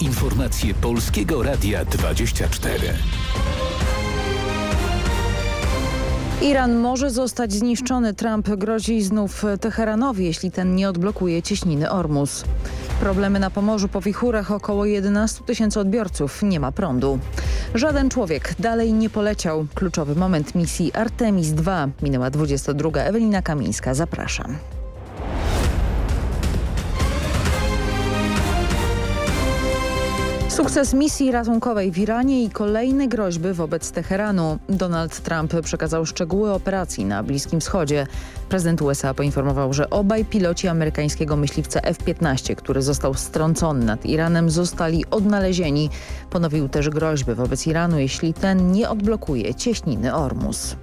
Informacje Polskiego Radia 24. Iran może zostać zniszczony. Trump grozi znów Teheranowi, jeśli ten nie odblokuje cieśniny Ormus. Problemy na Pomorzu po wichurach około 11 tysięcy odbiorców. Nie ma prądu. Żaden człowiek dalej nie poleciał. Kluczowy moment misji Artemis II. Minęła 22. Ewelina Kamińska. Zapraszam. Sukces misji ratunkowej w Iranie i kolejne groźby wobec Teheranu. Donald Trump przekazał szczegóły operacji na Bliskim Wschodzie. Prezydent USA poinformował, że obaj piloci amerykańskiego myśliwca F-15, który został strącony nad Iranem, zostali odnalezieni. Ponowił też groźby wobec Iranu, jeśli ten nie odblokuje cieśniny Ormus.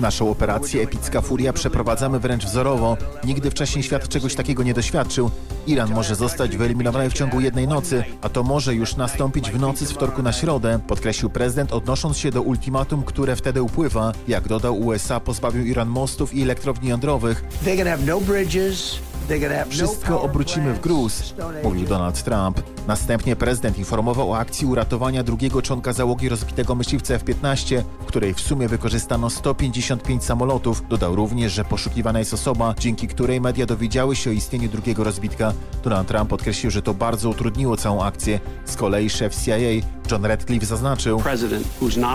Naszą operację Epicka Furia przeprowadzamy wręcz wzorowo. Nigdy wcześniej świat czegoś takiego nie doświadczył. Iran może zostać wyeliminowany w ciągu jednej nocy, a to może już nastąpić w nocy z wtorku na środę, podkreślił prezydent odnosząc się do ultimatum, które wtedy upływa. Jak dodał USA pozbawił Iran mostów i elektrowni jądrowych. Wszystko obrócimy w gruz, mówił Donald Trump. Następnie prezydent informował o akcji uratowania drugiego członka załogi rozbitego myśliwca F-15, w której w sumie wykorzystano 155 samolotów. Dodał również, że poszukiwana jest osoba, dzięki której media dowiedziały się o istnieniu drugiego rozbitka. Donald Trump podkreślił, że to bardzo utrudniło całą akcję. Z kolei szef CIA John Radcliffe zaznaczył,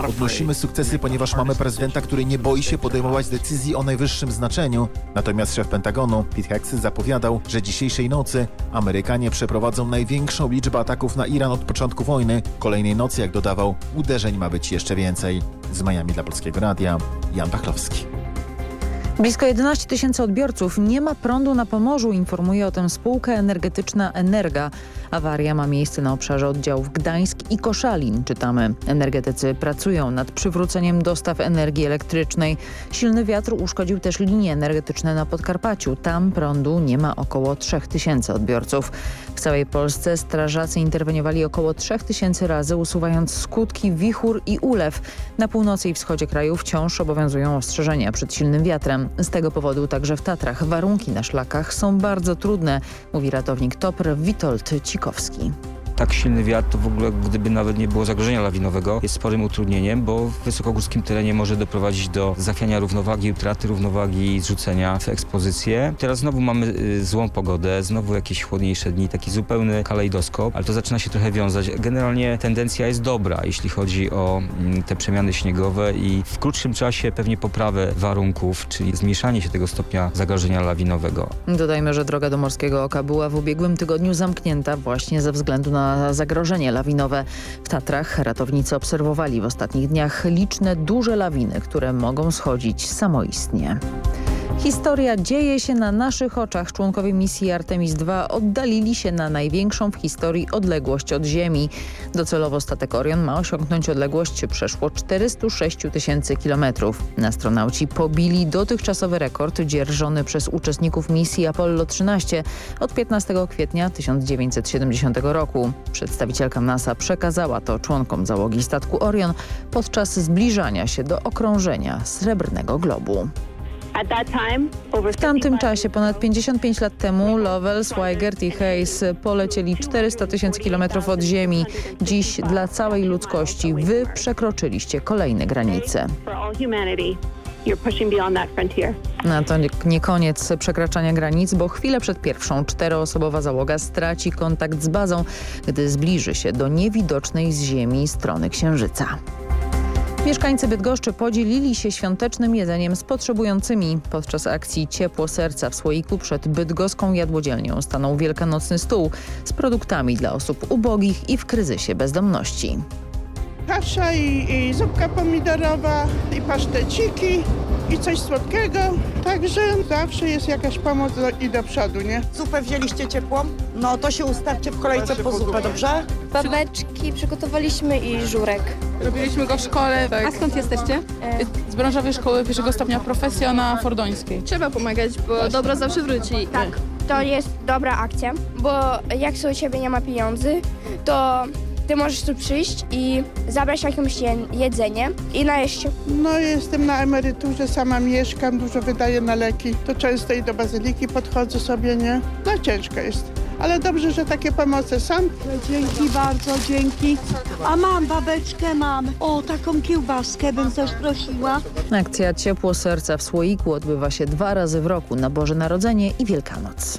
odnosimy sukcesy, ponieważ mamy prezydenta, który nie boi się podejmować decyzji o najwyższym znaczeniu. Natomiast szef Pentagonu Pete Hegseth zapowiadał, że dzisiejszej nocy Amerykanie przeprowadzą największą liczbę ataków na Iran od początku wojny. Kolejnej nocy, jak dodawał, uderzeń ma być jeszcze więcej. Z Miami dla Polskiego Radia, Jan Pachlowski. Blisko 11 tysięcy odbiorców nie ma prądu na Pomorzu, informuje o tym spółka energetyczna Energa. Awaria ma miejsce na obszarze oddziałów Gdańsk i Koszalin, czytamy. Energetycy pracują nad przywróceniem dostaw energii elektrycznej. Silny wiatr uszkodził też linie energetyczne na Podkarpaciu. Tam prądu nie ma około 3 tysięcy odbiorców. W całej Polsce strażacy interweniowali około 3 tysięcy razy, usuwając skutki wichur i ulew. Na północy i wschodzie kraju wciąż obowiązują ostrzeżenia przed silnym wiatrem. Z tego powodu także w Tatrach warunki na szlakach są bardzo trudne, mówi ratownik TOPR Witold Cikowski tak silny wiatr to w ogóle gdyby nawet nie było zagrożenia lawinowego jest sporym utrudnieniem, bo w wysokogórskim terenie może doprowadzić do zachwiania równowagi, utraty równowagi i zrzucenia w ekspozycję. Teraz znowu mamy y, złą pogodę, znowu jakieś chłodniejsze dni, taki zupełny kalejdoskop, ale to zaczyna się trochę wiązać. Generalnie tendencja jest dobra, jeśli chodzi o mm, te przemiany śniegowe i w krótszym czasie pewnie poprawę warunków, czyli zmniejszanie się tego stopnia zagrożenia lawinowego. Dodajmy, że droga do Morskiego Oka była w ubiegłym tygodniu zamknięta właśnie ze względu na zagrożenie lawinowe. W Tatrach ratownicy obserwowali w ostatnich dniach liczne duże lawiny, które mogą schodzić samoistnie. Historia dzieje się na naszych oczach. Członkowie misji Artemis II oddalili się na największą w historii odległość od Ziemi. Docelowo statek Orion ma osiągnąć odległość przeszło 406 tysięcy kilometrów. Astronauci pobili dotychczasowy rekord dzierżony przez uczestników misji Apollo 13 od 15 kwietnia 1970 roku. Przedstawicielka NASA przekazała to członkom załogi statku Orion podczas zbliżania się do okrążenia Srebrnego Globu. W tamtym czasie, ponad 55 lat temu, Lovell, Swigert i Hayes polecieli 400 tysięcy kilometrów od Ziemi. Dziś dla całej ludzkości wy przekroczyliście kolejne granice. No to nie koniec przekraczania granic, bo chwilę przed pierwszą czteroosobowa załoga straci kontakt z bazą, gdy zbliży się do niewidocznej z Ziemi strony Księżyca. Mieszkańcy Bydgoszczy podzielili się świątecznym jedzeniem z potrzebującymi. Podczas akcji Ciepło Serca w słoiku przed bydgoską jadłodzielnią stanął wielkanocny stół z produktami dla osób ubogich i w kryzysie bezdomności. Kasza i, i zupka pomidorowa i paszteciki i coś słodkiego. Także zawsze jest jakaś pomoc do, i do przodu, nie? Zupę wzięliście ciepłą? No to się ustawcie w kolejce po zupę, dobrze? Babeczki przygotowaliśmy i żurek. Robiliśmy go w szkole. Tak. A skąd jesteście? Z branżowej szkoły pierwszego stopnia profesja na Fordońskiej. Trzeba pomagać, bo dobro zawsze wróci. Tak, to jest dobra akcja, bo jak u ciebie nie ma pieniędzy, to ty możesz tu przyjść i zabrać jakieś jedzenie i najeść się. No jestem na emeryturze, sama mieszkam, dużo wydaję na leki. To często i do bazyliki podchodzę sobie, nie? No ciężko jest. ale dobrze, że takie pomoce są. Dzięki bardzo, dzięki. A mam babeczkę, mam. O, taką kiełbaskę bym coś prosiła. Akcja Ciepło Serca w Słoiku odbywa się dwa razy w roku na Boże Narodzenie i Wielkanoc.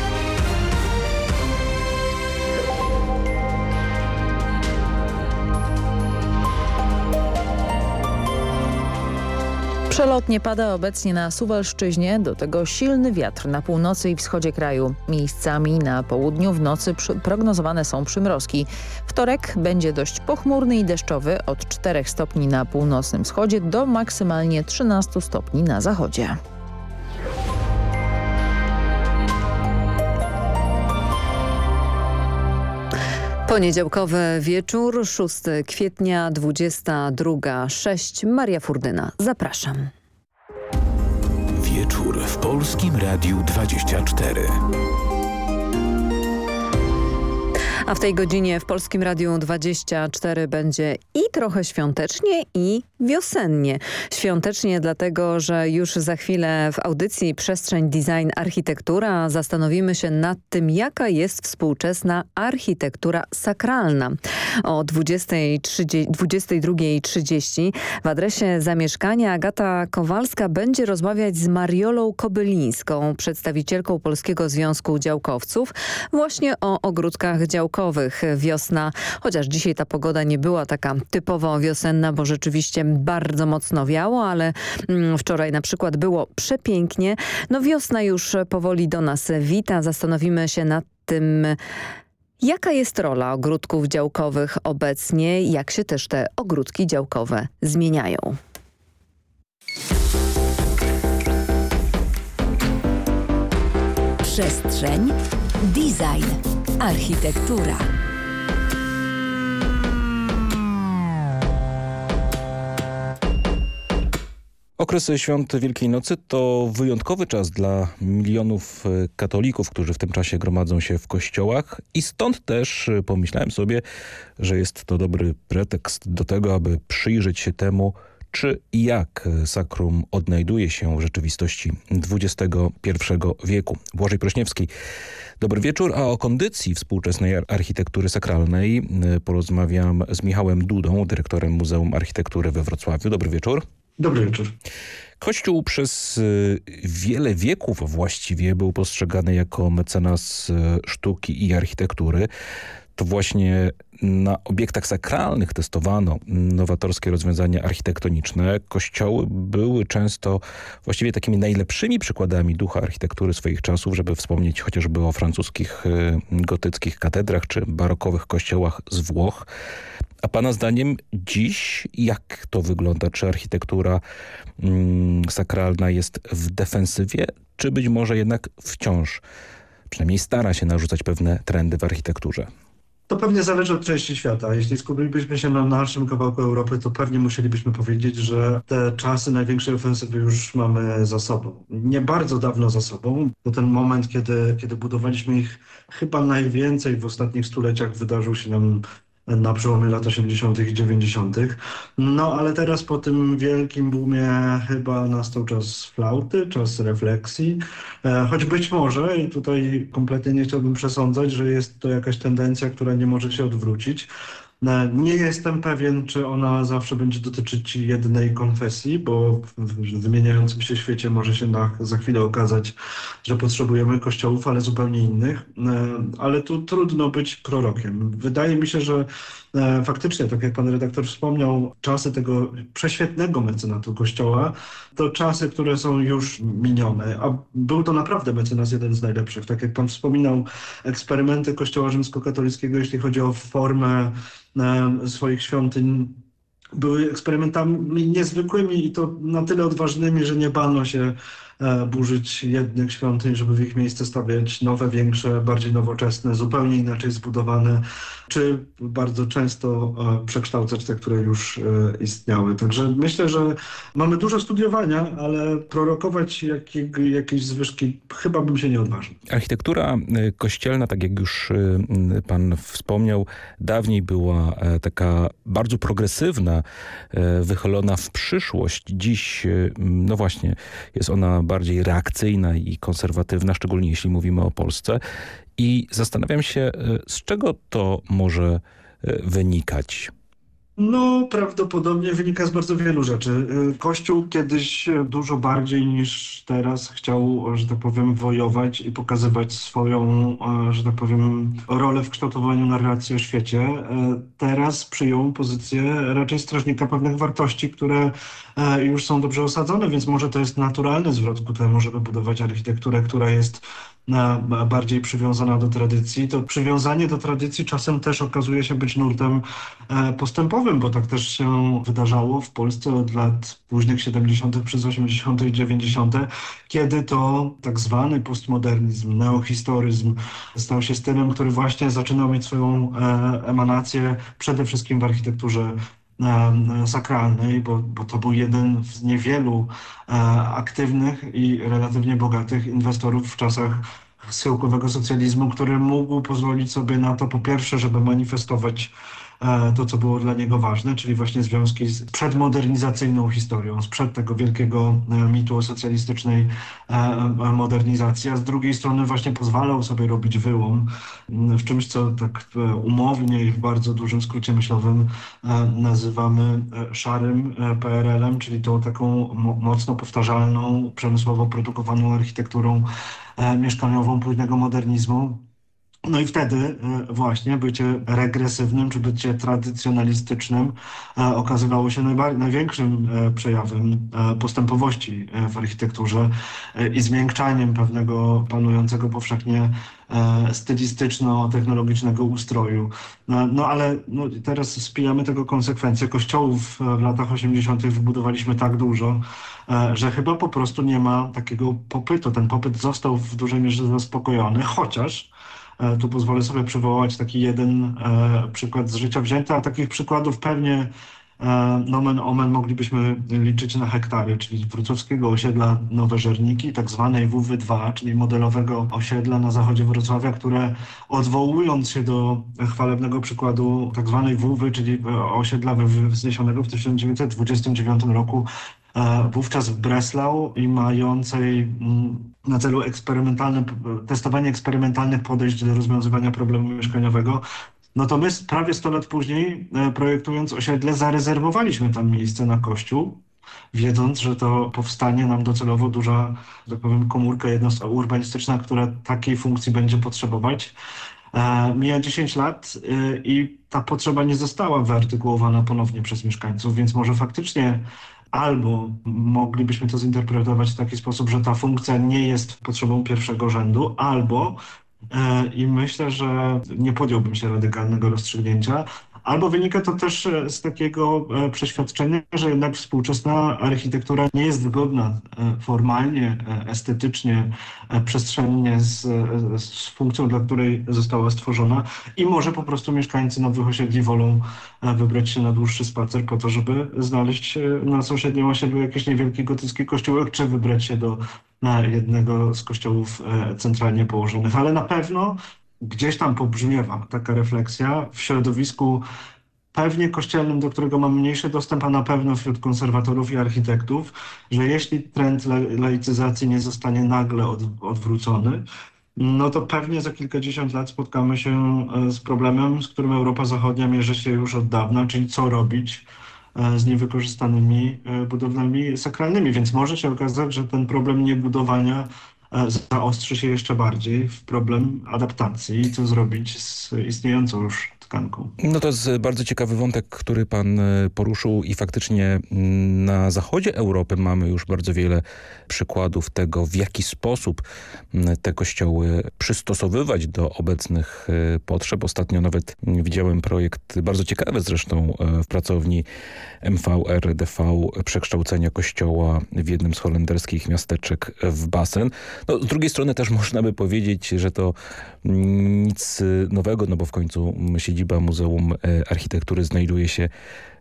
Przelotnie pada obecnie na Suwalszczyźnie, do tego silny wiatr na północy i wschodzie kraju. Miejscami na południu w nocy prognozowane są przymrozki. Wtorek będzie dość pochmurny i deszczowy od 4 stopni na północnym wschodzie do maksymalnie 13 stopni na zachodzie. Poniedziałkowy wieczór, 6 kwietnia, 22.06. Maria Furdyna, zapraszam. Wieczór w Polskim Radiu 24. A w tej godzinie w Polskim Radiu 24 będzie i trochę świątecznie i wiosennie. Świątecznie dlatego, że już za chwilę w audycji Przestrzeń Design Architektura zastanowimy się nad tym, jaka jest współczesna architektura sakralna. O 22.30 w adresie zamieszkania Agata Kowalska będzie rozmawiać z Mariolą Kobylińską, przedstawicielką Polskiego Związku Działkowców, właśnie o ogródkach działkowych wiosna, chociaż dzisiaj ta pogoda nie była taka typowo wiosenna, bo rzeczywiście bardzo mocno wiało, ale mm, wczoraj na przykład było przepięknie. No wiosna już powoli do nas wita. Zastanowimy się nad tym, Jaka jest rola ogródków działkowych obecnie? Jak się też te ogródki działkowe zmieniają? Przestrzeń, design, architektura. Okres świąt Wielkiej Nocy to wyjątkowy czas dla milionów e, katolików, którzy w tym czasie gromadzą się w kościołach i stąd też e, pomyślałem sobie, że jest to dobry pretekst do tego, aby przyjrzeć się temu, czy i jak sakrum odnajduje się w rzeczywistości XXI wieku. Błażej Prośniewski, dobry wieczór, a o kondycji współczesnej architektury sakralnej e, porozmawiam z Michałem Dudą, dyrektorem Muzeum Architektury we Wrocławiu. Dobry wieczór. Dobry wieczór. Kościół przez y, wiele wieków właściwie był postrzegany jako mecenas y, sztuki i architektury. To właśnie na obiektach sakralnych testowano nowatorskie rozwiązania architektoniczne. Kościoły były często właściwie takimi najlepszymi przykładami ducha architektury swoich czasów, żeby wspomnieć chociażby o francuskich y, gotyckich katedrach czy barokowych kościołach z Włoch. A pana zdaniem dziś jak to wygląda? Czy architektura mm, sakralna jest w defensywie, czy być może jednak wciąż przynajmniej stara się narzucać pewne trendy w architekturze? To pewnie zależy od części świata. Jeśli skupilibyśmy się na naszym kawałku Europy, to pewnie musielibyśmy powiedzieć, że te czasy największej ofensywy już mamy za sobą. Nie bardzo dawno za sobą, bo ten moment, kiedy, kiedy budowaliśmy ich chyba najwięcej w ostatnich stuleciach wydarzył się nam na przełomie lat 80. i 90. No ale teraz po tym wielkim boomie chyba nastał czas flauty, czas refleksji, e, choć być może, i tutaj kompletnie nie chciałbym przesądzać, że jest to jakaś tendencja, która nie może się odwrócić, nie jestem pewien, czy ona zawsze będzie dotyczyć jednej konfesji, bo w wymieniającym się świecie może się na, za chwilę okazać, że potrzebujemy kościołów, ale zupełnie innych. E, ale tu trudno być prorokiem. Wydaje mi się, że e, faktycznie, tak jak pan redaktor wspomniał, czasy tego prześwietnego mecenatu kościoła to czasy, które są już minione. A był to naprawdę mecenas jeden z najlepszych. Tak jak pan wspominał, eksperymenty kościoła rzymskokatolickiego, jeśli chodzi o formę swoich świątyń były eksperymentami niezwykłymi i to na tyle odważnymi, że nie bano się burzyć jednych świątyń, żeby w ich miejsce stawiać nowe, większe, bardziej nowoczesne, zupełnie inaczej zbudowane, czy bardzo często przekształcać te, które już istniały. Także myślę, że mamy dużo studiowania, ale prorokować jakiego, jakieś zwyżki chyba bym się nie odważył. Architektura kościelna, tak jak już pan wspomniał, dawniej była taka bardzo progresywna, wychylona w przyszłość. Dziś, no właśnie, jest ona bardziej reakcyjna i konserwatywna, szczególnie jeśli mówimy o Polsce. I zastanawiam się, z czego to może wynikać? No, prawdopodobnie wynika z bardzo wielu rzeczy. Kościół kiedyś dużo bardziej niż teraz chciał, że tak powiem, wojować i pokazywać swoją, że tak powiem, rolę w kształtowaniu narracji o świecie. Teraz przyjął pozycję raczej strażnika pewnych wartości, które już są dobrze osadzone, więc może to jest naturalny zwrot ku temu, żeby budować architekturę, która jest bardziej przywiązana do tradycji, to przywiązanie do tradycji czasem też okazuje się być nurtem postępowym, bo tak też się wydarzało w Polsce od lat późnych 70. przez 80. i 90., kiedy to tak zwany postmodernizm, neohistoryzm stał się stylem, który właśnie zaczynał mieć swoją emanację przede wszystkim w architekturze sakralnej, bo, bo to był jeden z niewielu aktywnych i relatywnie bogatych inwestorów w czasach schyłkowego socjalizmu, który mógł pozwolić sobie na to po pierwsze, żeby manifestować to, co było dla niego ważne, czyli właśnie związki z przedmodernizacyjną historią, sprzed tego wielkiego mitu o socjalistycznej modernizacji, a z drugiej strony właśnie pozwalał sobie robić wyłom w czymś, co tak umownie i w bardzo dużym skrócie myślowym nazywamy szarym PRL-em, czyli tą taką mocno powtarzalną, przemysłowo produkowaną architekturą mieszkaniową późnego modernizmu, no i wtedy właśnie bycie regresywnym czy bycie tradycjonalistycznym okazywało się największym przejawem postępowości w architekturze i zmiękczaniem pewnego panującego powszechnie stylistyczno-technologicznego ustroju. No, no ale no, teraz spijamy tego konsekwencje. Kościołów w latach 80. wybudowaliśmy tak dużo, że chyba po prostu nie ma takiego popytu. Ten popyt został w dużej mierze zaspokojony, chociaż tu pozwolę sobie przywołać taki jeden przykład z życia wzięty, a takich przykładów pewnie nomen omen moglibyśmy liczyć na hektary, czyli wrocławskiego osiedla Nowe Żerniki, tak zwanej WW2, czyli modelowego osiedla na zachodzie Wrocławia, które odwołując się do chwalebnego przykładu tak zwanej WW, czyli osiedla wzniesionego w 1929 roku wówczas w Breslau i mającej na celu eksperymentalne, testowanie eksperymentalnych podejść do rozwiązywania problemu mieszkaniowego, no to my prawie 100 lat później, projektując osiedle, zarezerwowaliśmy tam miejsce na kościół, wiedząc, że to powstanie nam docelowo duża, tak powiem, komórka jednostka urbanistyczna, która takiej funkcji będzie potrzebować. Mija 10 lat i ta potrzeba nie została wyartykułowana ponownie przez mieszkańców, więc może faktycznie albo moglibyśmy to zinterpretować w taki sposób, że ta funkcja nie jest potrzebą pierwszego rzędu, albo i myślę, że nie podjąłbym się radykalnego rozstrzygnięcia, Albo wynika to też z takiego przeświadczenia, że jednak współczesna architektura nie jest zgodna formalnie, estetycznie, przestrzennie z, z, funkcją, dla której została stworzona i może po prostu mieszkańcy nowych osiedli wolą wybrać się na dłuższy spacer po to, żeby znaleźć na sąsiednim osiedlu jakiś niewielki gotycki kościółek, czy wybrać się do na jednego z kościołów centralnie położonych. Ale na pewno gdzieś tam pobrzmiewa taka refleksja w środowisku pewnie kościelnym, do którego mam mniejszy dostęp, a na pewno wśród konserwatorów i architektów, że jeśli trend laicyzacji nie zostanie nagle od, odwrócony, no to pewnie za kilkadziesiąt lat spotkamy się z problemem, z którym Europa Zachodnia mierzy się już od dawna, czyli co robić z niewykorzystanymi budowlami sakralnymi. Więc może się okazać, że ten problem niebudowania zaostrzy się jeszcze bardziej w problem adaptacji i co zrobić z istniejącą już tkanką. No to jest bardzo ciekawy wątek, który pan poruszył i faktycznie mm, na zachodzie Europy mamy już bardzo wiele przykładów tego, w jaki sposób mm, te kościoły przystosowywać do obecnych potrzeb. Ostatnio nawet widziałem projekt, bardzo ciekawy zresztą w pracowni MVRDV przekształcenia kościoła w jednym z holenderskich miasteczek w basen. No, z drugiej strony też można by powiedzieć, że to nic nowego, no bo w końcu siedziba Muzeum Architektury znajduje się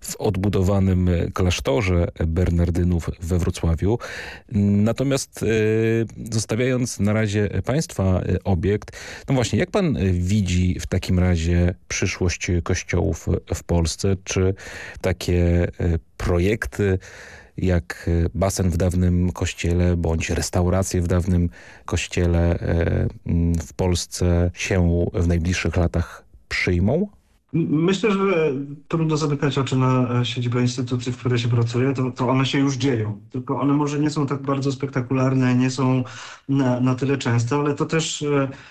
w odbudowanym klasztorze Bernardynów we Wrocławiu. Natomiast zostawiając na razie państwa obiekt, no właśnie, jak pan widzi w takim razie przyszłość kościołów w Polsce? Czy takie projekty jak basen w dawnym kościele bądź restauracje w dawnym kościele w Polsce się w najbliższych latach przyjmą? Myślę, że trudno zamykać oczy na siedzibę instytucji, w której się pracuje, to, to one się już dzieją. Tylko one może nie są tak bardzo spektakularne, nie są na, na tyle częste, ale to też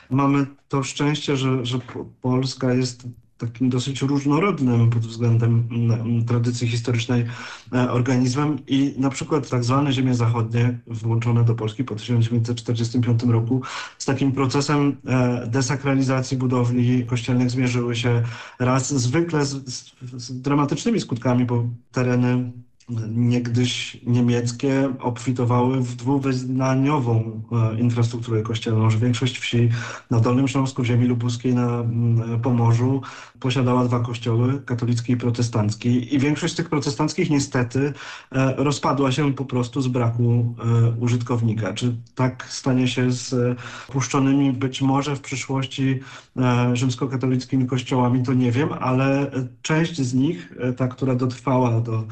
mamy to szczęście, że, że Polska jest takim dosyć różnorodnym pod względem mm, tradycji historycznej e, organizmem i na przykład tak zwane ziemie zachodnie włączone do Polski po 1945 roku z takim procesem e, desakralizacji budowli kościelnych zmierzyły się raz zwykle z, z, z dramatycznymi skutkami, bo tereny niegdyś niemieckie obfitowały w dwuwyznaniową e, infrastrukturę kościelną, że większość wsi na Dolnym Śląsku, w ziemi lubuskiej, na mm, Pomorzu posiadała dwa kościoły, katolicki i protestancki i większość tych protestanckich niestety e, rozpadła się po prostu z braku e, użytkownika. Czy tak stanie się z puszczonymi być może w przyszłości rzymskokatolickimi kościołami, to nie wiem, ale część z nich, ta, która dotrwała do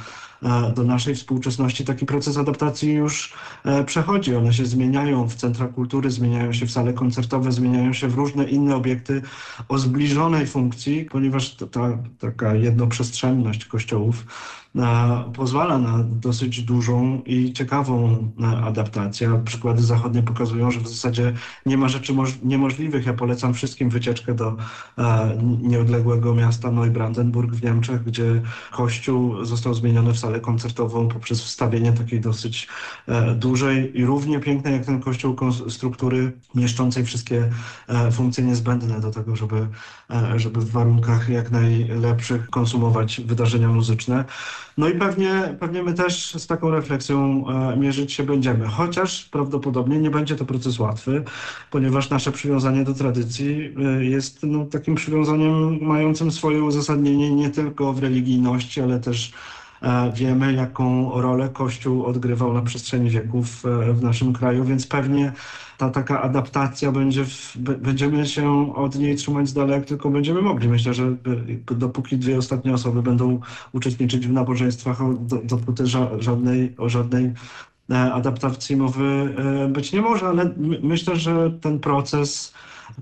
do naszej współczesności taki proces adaptacji już e, przechodzi. One się zmieniają w centra kultury, zmieniają się w sale koncertowe, zmieniają się w różne inne obiekty o zbliżonej funkcji, ponieważ ta taka jednoprzestrzenność kościołów pozwala na dosyć dużą i ciekawą adaptację. Przykłady zachodnie pokazują, że w zasadzie nie ma rzeczy niemożliwych. Ja polecam wszystkim wycieczkę do nieodległego miasta Neubrandenburg w Niemczech, gdzie kościół został zmieniony w salę koncertową poprzez wstawienie takiej dosyć e, dużej i równie pięknej jak ten kościół struktury mieszczącej wszystkie e, funkcje niezbędne do tego, żeby, e, żeby w warunkach jak najlepszych konsumować wydarzenia muzyczne. No i pewnie, pewnie my też z taką refleksją e, mierzyć się będziemy, chociaż prawdopodobnie nie będzie to proces łatwy, ponieważ nasze przywiązanie do tradycji e, jest no, takim przywiązaniem mającym swoje uzasadnienie nie tylko w religijności, ale też Wiemy, jaką rolę Kościół odgrywał na przestrzeni wieków w naszym kraju, więc pewnie ta taka adaptacja będzie, w, będziemy się od niej trzymać z daleka, jak tylko będziemy mogli. Myślę, że dopóki dwie ostatnie osoby będą uczestniczyć w nabożeństwach, dopóty żadnej, o żadnej e, adaptacji mowy e, być nie może, ale myślę, że ten proces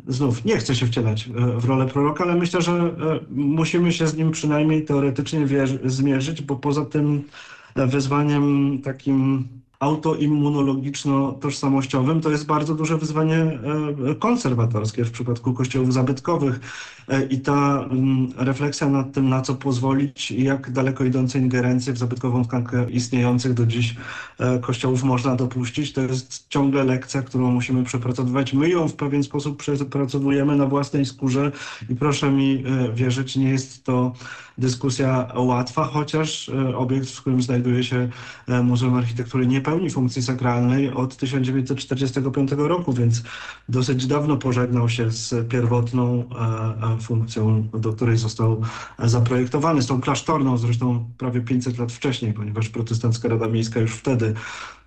znów nie chcę się wcielać e, w rolę proroka, ale myślę, że musimy się z nim przynajmniej teoretycznie zmierzyć, bo poza tym wyzwaniem takim autoimmunologiczno-tożsamościowym, to jest bardzo duże wyzwanie e, konserwatorskie w przypadku kościołów zabytkowych. e, i ta mm, refleksja nad tym, na co pozwolić i jak daleko idące ingerencje w zabytkową tkankę istniejących do dziś e, kościołów można dopuścić, to jest ciągle lekcja, którą musimy przepracowywać. My ją w pewien sposób przepracowujemy na własnej skórze i proszę mi wierzyć, nie jest to dyskusja łatwa, chociaż obiekt, w którym znajduje się Muzeum Architektury nie pełni funkcji sakralnej od 1945 roku, więc dosyć dawno pożegnał się z pierwotną e, e, funkcją, do której został zaprojektowany, z tą klasztorną zresztą prawie 500 lat wcześniej, ponieważ protestancka Rada Miejska już wtedy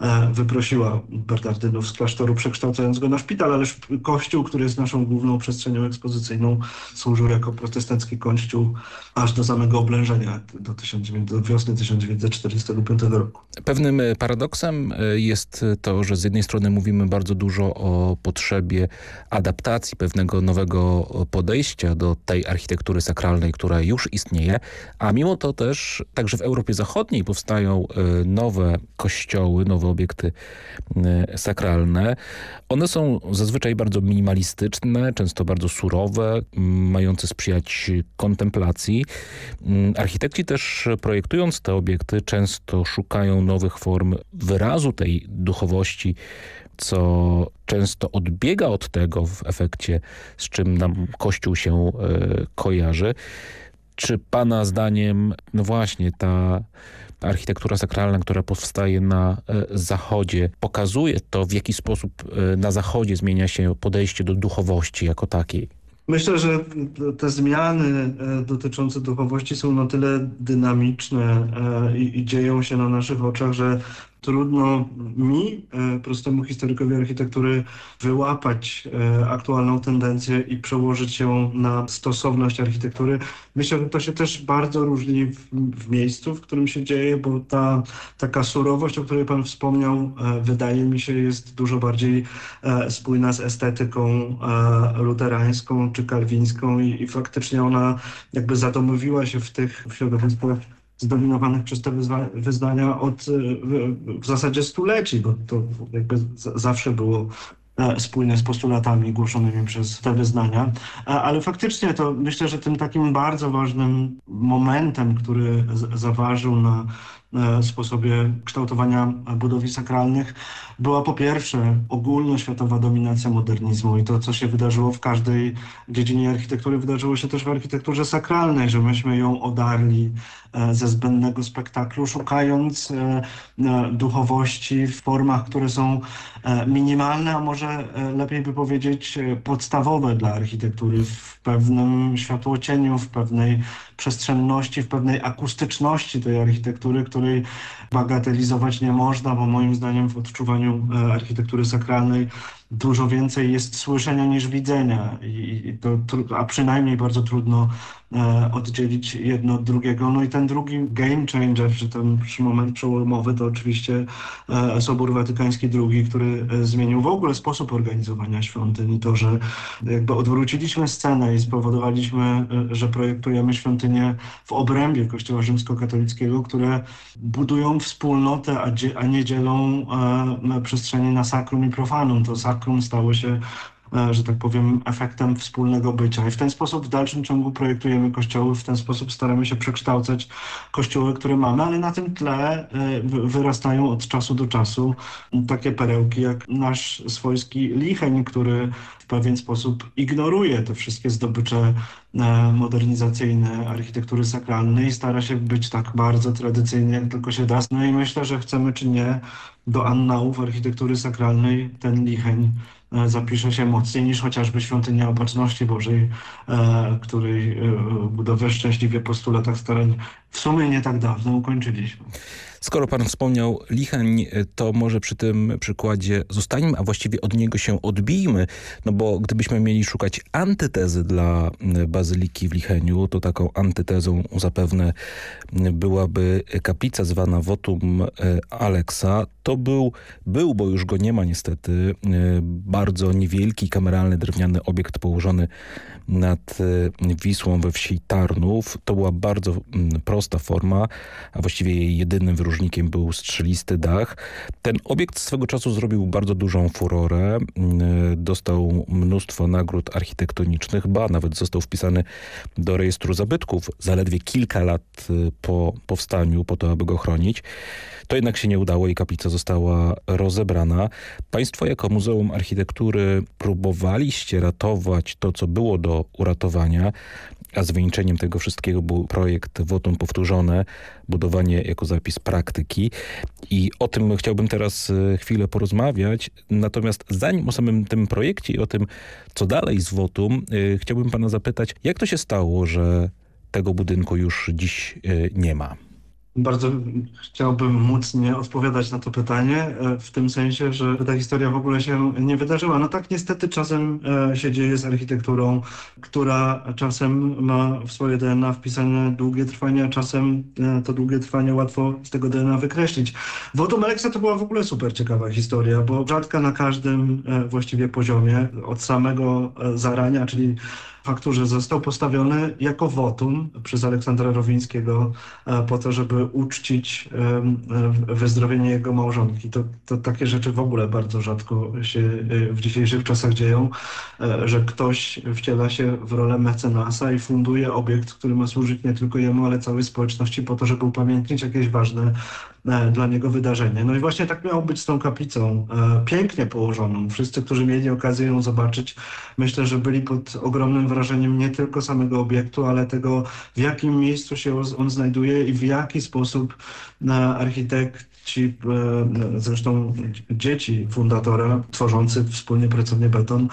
e, wyprosiła Bernardynów z klasztoru, przekształcając go na szpital, ale kościół, który jest naszą główną przestrzenią ekspozycyjną, służył jako protestancki kościół aż do samego oblężenia, do, 19, do wiosny 1945 roku. Pewnym paradoksem E, jest to, że z jednej strony mówimy bardzo dużo o potrzebie adaptacji, pewnego nowego podejścia do tej architektury sakralnej, która już istnieje, a mimo to też także w Europie Zachodniej powstają nowe kościoły, nowe obiekty sakralne. One są zazwyczaj bardzo minimalistyczne, często bardzo surowe, mające sprzyjać kontemplacji. Architekci też projektując te obiekty często szukają nowych form wyrazu tej duchowości, co często odbiega od tego w efekcie, z czym nam Kościół się y, kojarzy. Czy Pana zdaniem, no właśnie, ta architektura sakralna, która powstaje na y, Zachodzie, pokazuje to, w jaki sposób y, na Zachodzie zmienia się podejście do duchowości jako takiej? Myślę, że te zmiany dotyczące duchowości są na tyle dynamiczne i, i dzieją się na naszych oczach, że trudno mi, e, prostemu historykowi architektury, wyłapać e, aktualną tendencję i przełożyć ją na stosowność architektury. Myślę, że to się też bardzo różni w, w miejscu, w którym się dzieje, bo ta taka surowość, o której Pan wspomniał, e, wydaje mi się jest dużo bardziej spójna z estetyką luterańską czy kalwińską i, i faktycznie ona jakby zadomowiła się w tych środowiskach zdominowanych przez te wyznania od w zasadzie stuleci, bo to jakby zawsze było e, spójne z postulatami głoszonymi przez te wyznania. Ale faktycznie to myślę, że tym takim bardzo ważnym momentem, który zaważył na sposobie kształtowania budowli sakralnych była po pierwsze ogólnoświatowa dominacja modernizmu i to, co się wydarzyło w każdej dziedzinie architektury, wydarzyło się też w architekturze sakralnej, że myśmy ją odarli e, ze zbędnego spektaklu, szukając e, e, duchowości w formach, które są minimalne, a może lepiej by powiedzieć podstawowe dla architektury w pewnym światłocieniu, w pewnej przestrzenności, w pewnej akustyczności tej architektury, której bagatelizować nie można, bo moim zdaniem w odczuwaniu e, architektury sakralnej dużo więcej jest słyszenia niż widzenia, I to, a przynajmniej bardzo trudno e, oddzielić jedno od drugiego. No i ten drugi game changer, czy ten moment przełomowy, to oczywiście e, Sobór Watykański II, który zmienił w ogóle sposób organizowania świątyń to, że jakby odwróciliśmy scenę i spowodowaliśmy, że projektujemy świątynie w obrębie Kościoła Rzymskokatolickiego, które budują wspólnotę, a, a nie dzielą e, przestrzeni na sakrum i profanum. To sakrum stało się że tak powiem, efektem wspólnego bycia. I w ten sposób w dalszym ciągu projektujemy kościoły, w ten sposób staramy się przekształcać kościoły, które mamy, ale na tym tle e, wyrastają od czasu do czasu takie perełki jak nasz swojski Licheń, który w pewien sposób ignoruje te wszystkie zdobycze e, modernizacyjne architektury sakralnej i stara się być tak bardzo tradycyjny, jak tylko się da. No i myślę, że chcemy czy nie, do annałów architektury sakralnej ten Licheń e, zapisze się mocniej niż chociażby Świątynia Opatrzności Bożej, e, której e, budowę szczęśliwie po 100 latach starań w sumie nie tak dawno ukończyliśmy. Skoro pan wspomniał Licheń, to może przy tym przykładzie zostańmy, a właściwie od niego się odbijmy, no bo gdybyśmy mieli szukać antytezy dla bazyliki w Licheniu, to taką antytezą zapewne byłaby kaplica zwana Votum Alexa. To był, był, bo już go nie ma niestety, bardzo niewielki, kameralny, drewniany obiekt położony nad Wisłą we wsi Tarnów. To była bardzo prosta forma, a właściwie jej jedynym wyróżnikiem był strzelisty dach. Ten obiekt swego czasu zrobił bardzo dużą furorę. Mm, dostał mnóstwo nagród architektonicznych, ba nawet został wpisany do rejestru zabytków zaledwie kilka lat y, po powstaniu, po to, aby go chronić. To jednak się nie udało i kaplica została rozebrana. Państwo jako Muzeum Architektury próbowaliście ratować to, co było do uratowania a zwieńczeniem tego wszystkiego był projekt Wotum Powtórzone, budowanie jako zapis praktyki i o tym chciałbym teraz e, chwilę porozmawiać. Natomiast zanim o samym tym projekcie i o tym, co dalej z Wotum, e, chciałbym pana zapytać, jak to się stało, że tego budynku już dziś e, nie ma? Bardzo chciałbym móc nie odpowiadać na to pytanie, e, w tym sensie, że ta historia w ogóle się nie wydarzyła. No tak niestety czasem e, się dzieje z architekturą, która czasem ma w swoje DNA wpisane długie trwanie, czasem e, to długie trwanie łatwo z tego DNA wykreślić. Wotum Alexa to była w ogóle super ciekawa historia, bo rzadka na każdym właściwie poziomie, od samego zarania, czyli fakturze został postawiony jako wotum przez Aleksandra Rowińskiego po to, żeby uczcić wyzdrowienie jego małżonki. To, to takie rzeczy w ogóle bardzo rzadko się w dzisiejszych czasach dzieją, że ktoś wciela się w rolę mecenasa i funduje obiekt, który ma służyć nie tylko jemu, ale całej społeczności po to, żeby upamiętnić jakieś ważne E, dla niego wydarzenie. No i właśnie tak miało być z tą kaplicą, e, pięknie położoną. Wszyscy, którzy mieli okazję ją zobaczyć, myślę, że byli pod ogromnym wrażeniem nie tylko samego obiektu, ale tego, w jakim miejscu się on znajduje i w jaki sposób e, architekci, zresztą dzieci fundatora, tworzący wspólnie pracownię beton,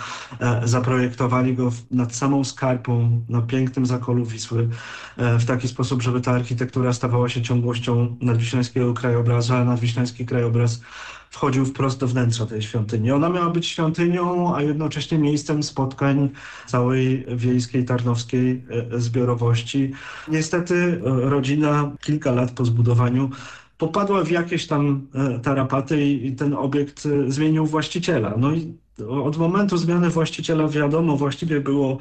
zaprojektowali go nad samą skarpą na pięknym zakolu Wisły w taki sposób, żeby ta architektura stawała się ciągłością nadwiślańskiego krajobrazu, ale nadwiślański krajobraz wchodził wprost do wnętrza tej świątyni. Ona miała być świątynią, a jednocześnie miejscem spotkań całej wiejskiej, tarnowskiej e, zbiorowości. Niestety e, rodzina kilka lat po zbudowaniu popadła w jakieś tam e, tarapaty i ten obiekt zmienił właściciela. No i od momentu zmiany właściciela wiadomo właściwie było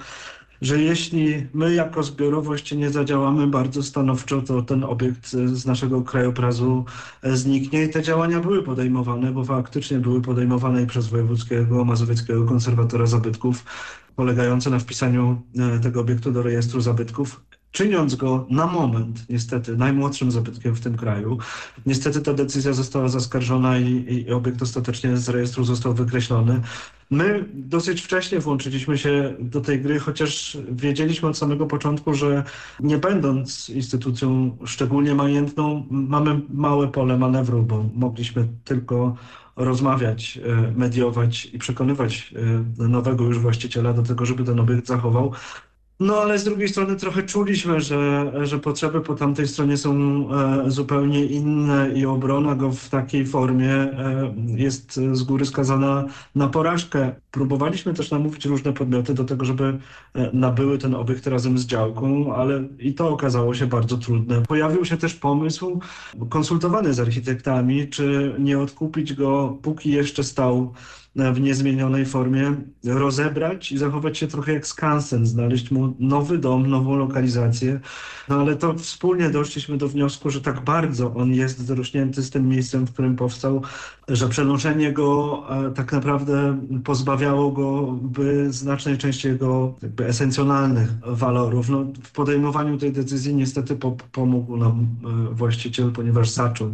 że jeśli my jako zbiorowość nie zadziałamy bardzo stanowczo, to ten obiekt z naszego krajobrazu e, zniknie i te działania były podejmowane, bo faktycznie były podejmowane i przez wojewódzkiego mazowieckiego konserwatora zabytków, polegające na wpisaniu e, tego obiektu do rejestru zabytków czyniąc go na moment, niestety, najmłodszym zabytkiem w tym kraju. Niestety ta decyzja została zaskarżona i, i obiekt ostatecznie z rejestru został wykreślony. My dosyć wcześnie włączyliśmy się do tej gry, chociaż wiedzieliśmy od samego początku, że nie będąc instytucją szczególnie majętną, mamy małe pole manewru, bo mogliśmy tylko rozmawiać, e, mediować i przekonywać e, nowego już właściciela do tego, żeby ten obiekt zachował. No ale z drugiej strony trochę czuliśmy, że, że potrzeby po tamtej stronie są e, zupełnie inne i obrona go w takiej formie e, jest z góry skazana na porażkę. Próbowaliśmy też namówić różne podmioty do tego, żeby e, nabyły ten obiekt razem z działką, ale i to okazało się bardzo trudne. Pojawił się też pomysł konsultowany z architektami, czy nie odkupić go, póki jeszcze stał w niezmienionej formie, rozebrać i zachować się trochę jak skansen, znaleźć mu nowy dom, nową lokalizację. No ale to wspólnie doszliśmy do wniosku, że tak bardzo on jest zarośnięty z tym miejscem, w którym powstał, że przenoszenie go e, tak naprawdę pozbawiało go by znacznej części jego esencjonalnych walorów. No, w podejmowaniu tej decyzji niestety pomógł nam e, właściciel, ponieważ zaczął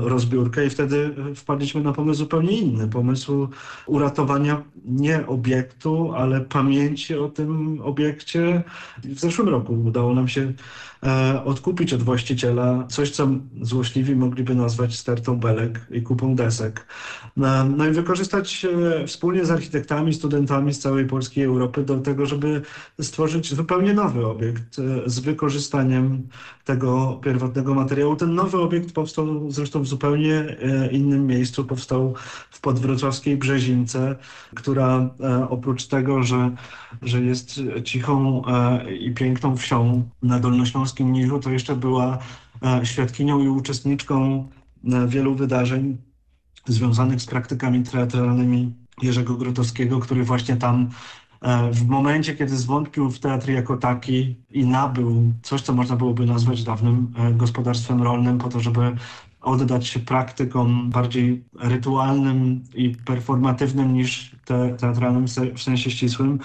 rozbiórkę i wtedy wpadliśmy na pomysł zupełnie inny, pomysł uratowania nie obiektu, ale pamięci o tym obiekcie. W zeszłym roku udało nam się e, odkupić od właściciela coś, co złośliwi mogliby nazwać stertą belek i kupą desek. No, no i wykorzystać e, wspólnie z architektami, studentami z całej Polski i Europy do tego, żeby stworzyć zupełnie nowy obiekt e, z wykorzystaniem tego pierwotnego materiału. Ten nowy obiekt powstał zresztą w zupełnie e, innym miejscu. Powstał w podwrocławskiej Brzezince, która oprócz tego, że, że jest cichą i piękną wsią na Nilu, to jeszcze była świadkinią i uczestniczką wielu wydarzeń związanych z praktykami teatralnymi Jerzego Grotowskiego, który właśnie tam e, w momencie, kiedy zwątpił w teatr jako taki i nabył coś, co można byłoby nazwać dawnym e, gospodarstwem rolnym po to, żeby oddać się praktykom bardziej rytualnym i performatywnym niż te, teatralnym w sensie ścisłym,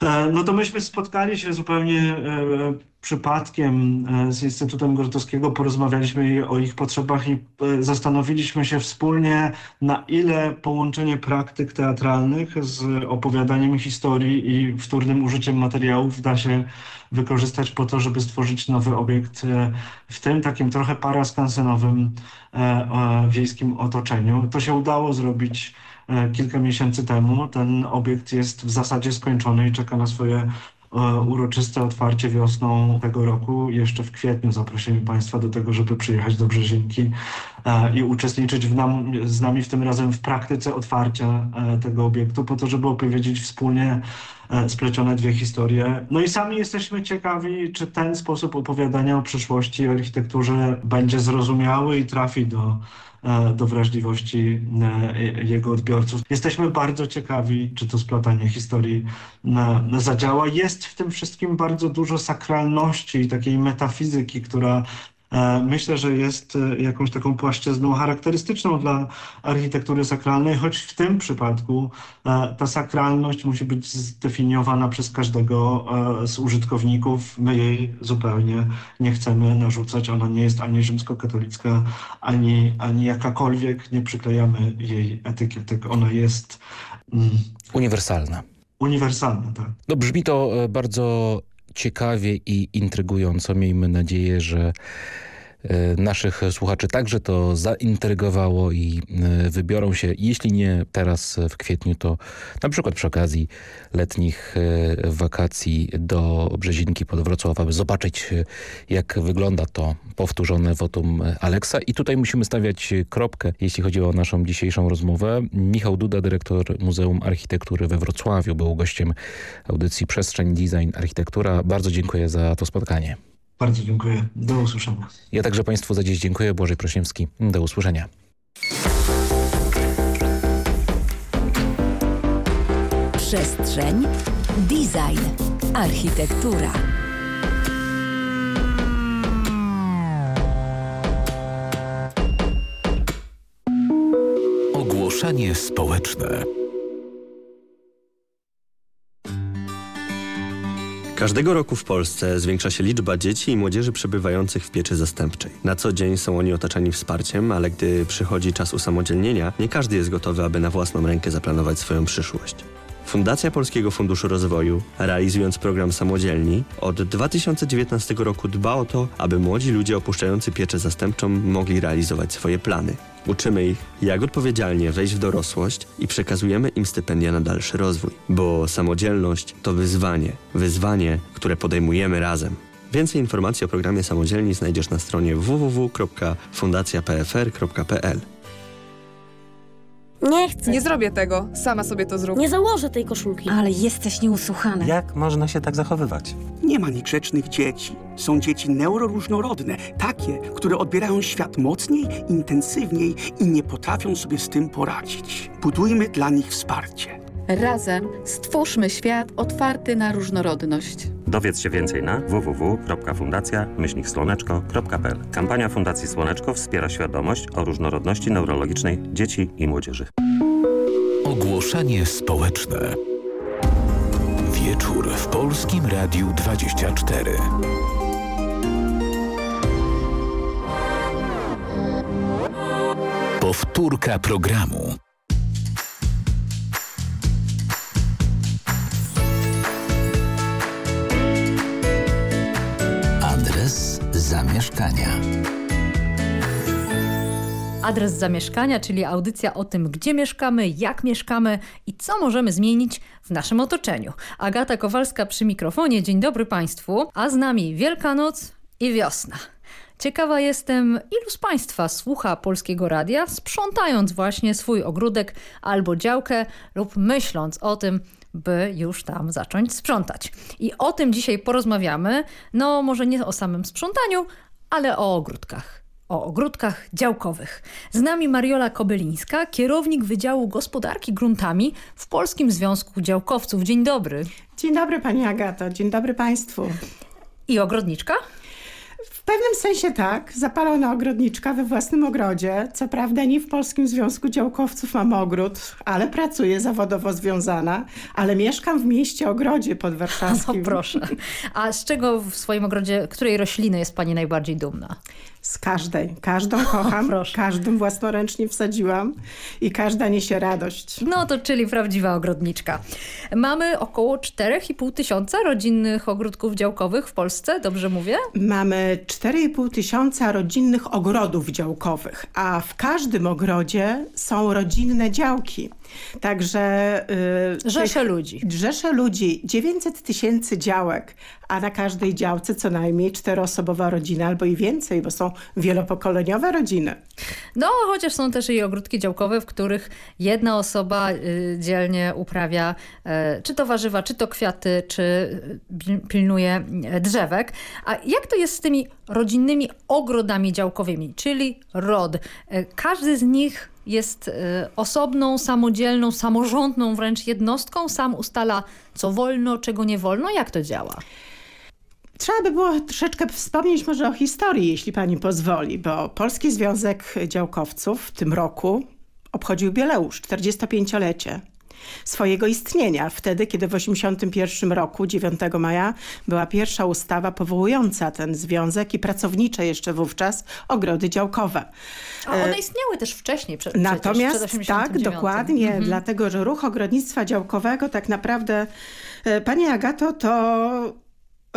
e, no to myśmy spotkali się zupełnie przypadkiem e, z Instytutem Grotowskiego porozmawialiśmy o ich potrzebach i e, zastanowiliśmy się wspólnie, na ile połączenie praktyk teatralnych z opowiadaniem historii i wtórnym użyciem materiałów da się wykorzystać po to, żeby stworzyć nowy obiekt e, w tym takim trochę paraskansenowym wiejskim otoczeniu. To się udało zrobić kilka miesięcy temu. Ten obiekt jest w zasadzie skończony i czeka na swoje uroczyste otwarcie wiosną tego roku. Jeszcze w kwietniu zaprosimy Państwa do tego, żeby przyjechać do Brzezinki e, i uczestniczyć w nam, z nami w tym razem w praktyce otwarcia e, tego obiektu, po to, żeby opowiedzieć wspólnie e, splecione dwie historie. No i sami jesteśmy ciekawi, czy ten sposób opowiadania o przyszłości, o architekturze będzie zrozumiały i trafi do e, do wrażliwości e, jego odbiorców. Jesteśmy bardzo ciekawi, czy to splatanie historii zadziała. Jest w tym wszystkim bardzo dużo sakralności i takiej metafizyki, która E, myślę, że jest e, jakąś taką płaszczyzną charakterystyczną dla architektury sakralnej, choć w tym przypadku e, ta sakralność musi być zdefiniowana przez każdego z użytkowników. My jej zupełnie nie chcemy narzucać. Ona nie jest ani rzymskokatolicka, ani, ani jakakolwiek. Nie przyklejamy jej etykietek. Ona jest... Mm, uniwersalna. Uniwersalna, tak. No brzmi to bardzo ciekawie i intrygująco. Miejmy nadzieję, że naszych słuchaczy także to zaintrygowało i e, wybiorą się, jeśli nie teraz w kwietniu, to na przykład przy okazji letnich e, wakacji do Brzezinki pod Wrocław, aby zobaczyć jak wygląda to powtórzone wotum Aleksa. I tutaj musimy stawiać kropkę, jeśli chodzi o naszą dzisiejszą rozmowę. Michał Duda, dyrektor Muzeum Architektury we Wrocławiu, był gościem audycji Przestrzeń, Design, Architektura. Bardzo dziękuję za to spotkanie. Bardzo dziękuję. Do usłyszenia. Ja także Państwu za dziś dziękuję. Błażej Prosiemski. Do usłyszenia. Przestrzeń, design, architektura. Ogłoszenie społeczne. Każdego roku w Polsce zwiększa się liczba dzieci i młodzieży przebywających w pieczy zastępczej. Na co dzień są oni otaczani wsparciem, ale gdy przychodzi czas usamodzielnienia, nie każdy jest gotowy, aby na własną rękę zaplanować swoją przyszłość. Fundacja Polskiego Funduszu Rozwoju, realizując program Samodzielni, od 2019 roku dba o to, aby młodzi ludzie opuszczający pieczę zastępczą mogli realizować swoje plany. Uczymy ich, jak odpowiedzialnie wejść w dorosłość i przekazujemy im stypendia na dalszy rozwój, bo samodzielność to wyzwanie, wyzwanie, które podejmujemy razem. Więcej informacji o programie Samodzielni znajdziesz na stronie www.fundacjapfr.pl. Nie chcę. Nie zrobię tego. Sama sobie to zrób. Nie założę tej koszulki. Ale jesteś nieusłuchany. Jak można się tak zachowywać? Nie ma niegrzecznych dzieci. Są dzieci neuroróżnorodne. Takie, które odbierają świat mocniej, intensywniej i nie potrafią sobie z tym poradzić. Budujmy dla nich wsparcie. Razem stwórzmy świat otwarty na różnorodność. Dowiedz się więcej na www.fundacja-słoneczko.pl. Kampania Fundacji Słoneczko wspiera świadomość o różnorodności neurologicznej dzieci i młodzieży. Ogłoszenie społeczne. Wieczór w Polskim Radiu 24. Powtórka programu. Zamieszkania. Adres zamieszkania, czyli audycja o tym, gdzie mieszkamy, jak mieszkamy i co możemy zmienić w naszym otoczeniu. Agata Kowalska przy mikrofonie. Dzień dobry Państwu. A z nami Wielkanoc i wiosna. Ciekawa jestem, ilu z Państwa słucha Polskiego Radia, sprzątając właśnie swój ogródek albo działkę lub myśląc o tym, by już tam zacząć sprzątać. I o tym dzisiaj porozmawiamy. No może nie o samym sprzątaniu, ale o ogródkach o ogródkach działkowych. Z nami Mariola Kobylińska, kierownik Wydziału Gospodarki Gruntami w Polskim Związku Działkowców. Dzień dobry. Dzień dobry Pani Agato, dzień dobry Państwu. I ogrodniczka? W pewnym sensie tak. Zapalona ogrodniczka we własnym ogrodzie. Co prawda nie w Polskim Związku Działkowców mam ogród, ale pracuję zawodowo związana, ale mieszkam w mieście ogrodzie podwarszawskim. No proszę. A z czego w swoim ogrodzie, której rośliny jest pani najbardziej dumna? Z każdej. Każdą kocham, o, każdą własnoręcznie wsadziłam i każda niesie radość. No to czyli prawdziwa ogrodniczka. Mamy około 4,5 tysiąca rodzinnych ogródków działkowych w Polsce, dobrze mówię? Mamy 4,5 tysiąca rodzinnych ogrodów działkowych, a w każdym ogrodzie są rodzinne działki. Także... Yy, rzesze ludzi. Rzesze ludzi. 900 tysięcy działek, a na każdej działce co najmniej czteroosobowa rodzina albo i więcej, bo są wielopokoleniowe rodziny. No, chociaż są też i ogródki działkowe, w których jedna osoba y, dzielnie uprawia y, czy to warzywa, czy to kwiaty, czy y, pilnuje y, drzewek. A jak to jest z tymi rodzinnymi ogrodami działkowymi, czyli ROD? Y, każdy z nich jest osobną, samodzielną, samorządną wręcz jednostką, sam ustala co wolno, czego nie wolno. Jak to działa? Trzeba by było troszeczkę wspomnieć może o historii, jeśli pani pozwoli, bo Polski Związek Działkowców w tym roku obchodził jubileusz, 45-lecie swojego istnienia. Wtedy, kiedy w 1981 roku, 9 maja, była pierwsza ustawa powołująca ten związek i pracownicze jeszcze wówczas ogrody działkowe. A one e, istniały też wcześniej przecież, Natomiast przed tak, dokładnie, mhm. dlatego, że ruch ogrodnictwa działkowego tak naprawdę, e, Pani Agato, to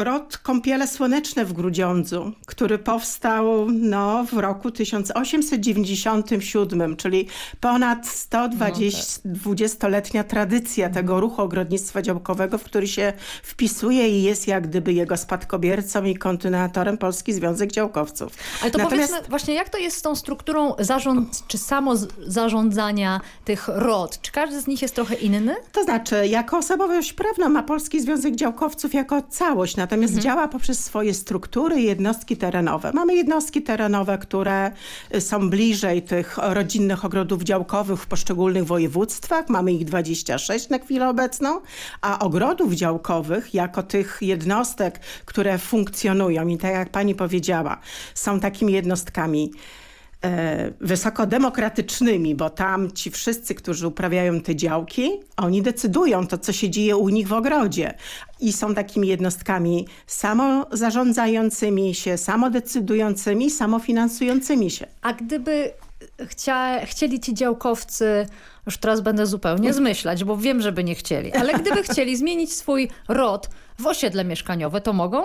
Rod Kąpiele Słoneczne w Grudziądzu, który powstał no, w roku 1897, czyli ponad 120-letnia no, tak. tradycja tego ruchu ogrodnictwa działkowego, w który się wpisuje i jest jak gdyby jego spadkobiercą i kontynuatorem Polski Związek Działkowców. Ale to Natomiast... powiedzmy właśnie, jak to jest z tą strukturą zarząd, czy samo zarządzania tych rod? Czy każdy z nich jest trochę inny? To znaczy, jako osobowość prawną ma Polski Związek Działkowców jako całość, natomiast mhm. działa poprzez swoje struktury i jednostki terenowe. Mamy jednostki terenowe, które y, są bliżej tych rodzinnych ogrodów działkowych w poszczególnych województwach. Mamy ich 26 na chwilę obecną, a ogrodów działkowych jako tych jednostek, które funkcjonują i tak jak pani powiedziała, są takimi jednostkami E, wysoko demokratycznymi, bo tam ci wszyscy, którzy uprawiają te działki, oni decydują to, co się dzieje u nich w ogrodzie i są takimi jednostkami samozarządzającymi się, samodecydującymi, samofinansującymi się. A gdyby chcia, chcieli ci działkowcy, już teraz będę zupełnie zmyślać, bo wiem, żeby nie chcieli, ale gdyby chcieli zmienić swój rod w osiedle mieszkaniowe, to mogą?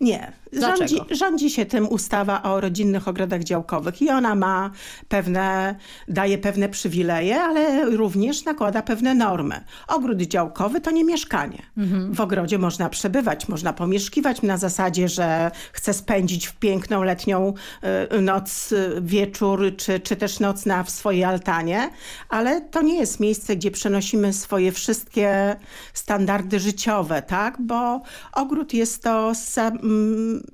Nie. Rządzi, rządzi, się tym ustawa o rodzinnych ogrodach działkowych i ona ma pewne, daje pewne przywileje, ale również nakłada pewne normy. Ogród działkowy to nie mieszkanie. Mhm. W ogrodzie można przebywać, można pomieszkiwać na zasadzie, że chce spędzić w piękną letnią y, noc, wieczór, czy, czy też noc na w swojej altanie, ale to nie jest miejsce, gdzie przenosimy swoje wszystkie standardy życiowe, tak? Bo ogród jest to,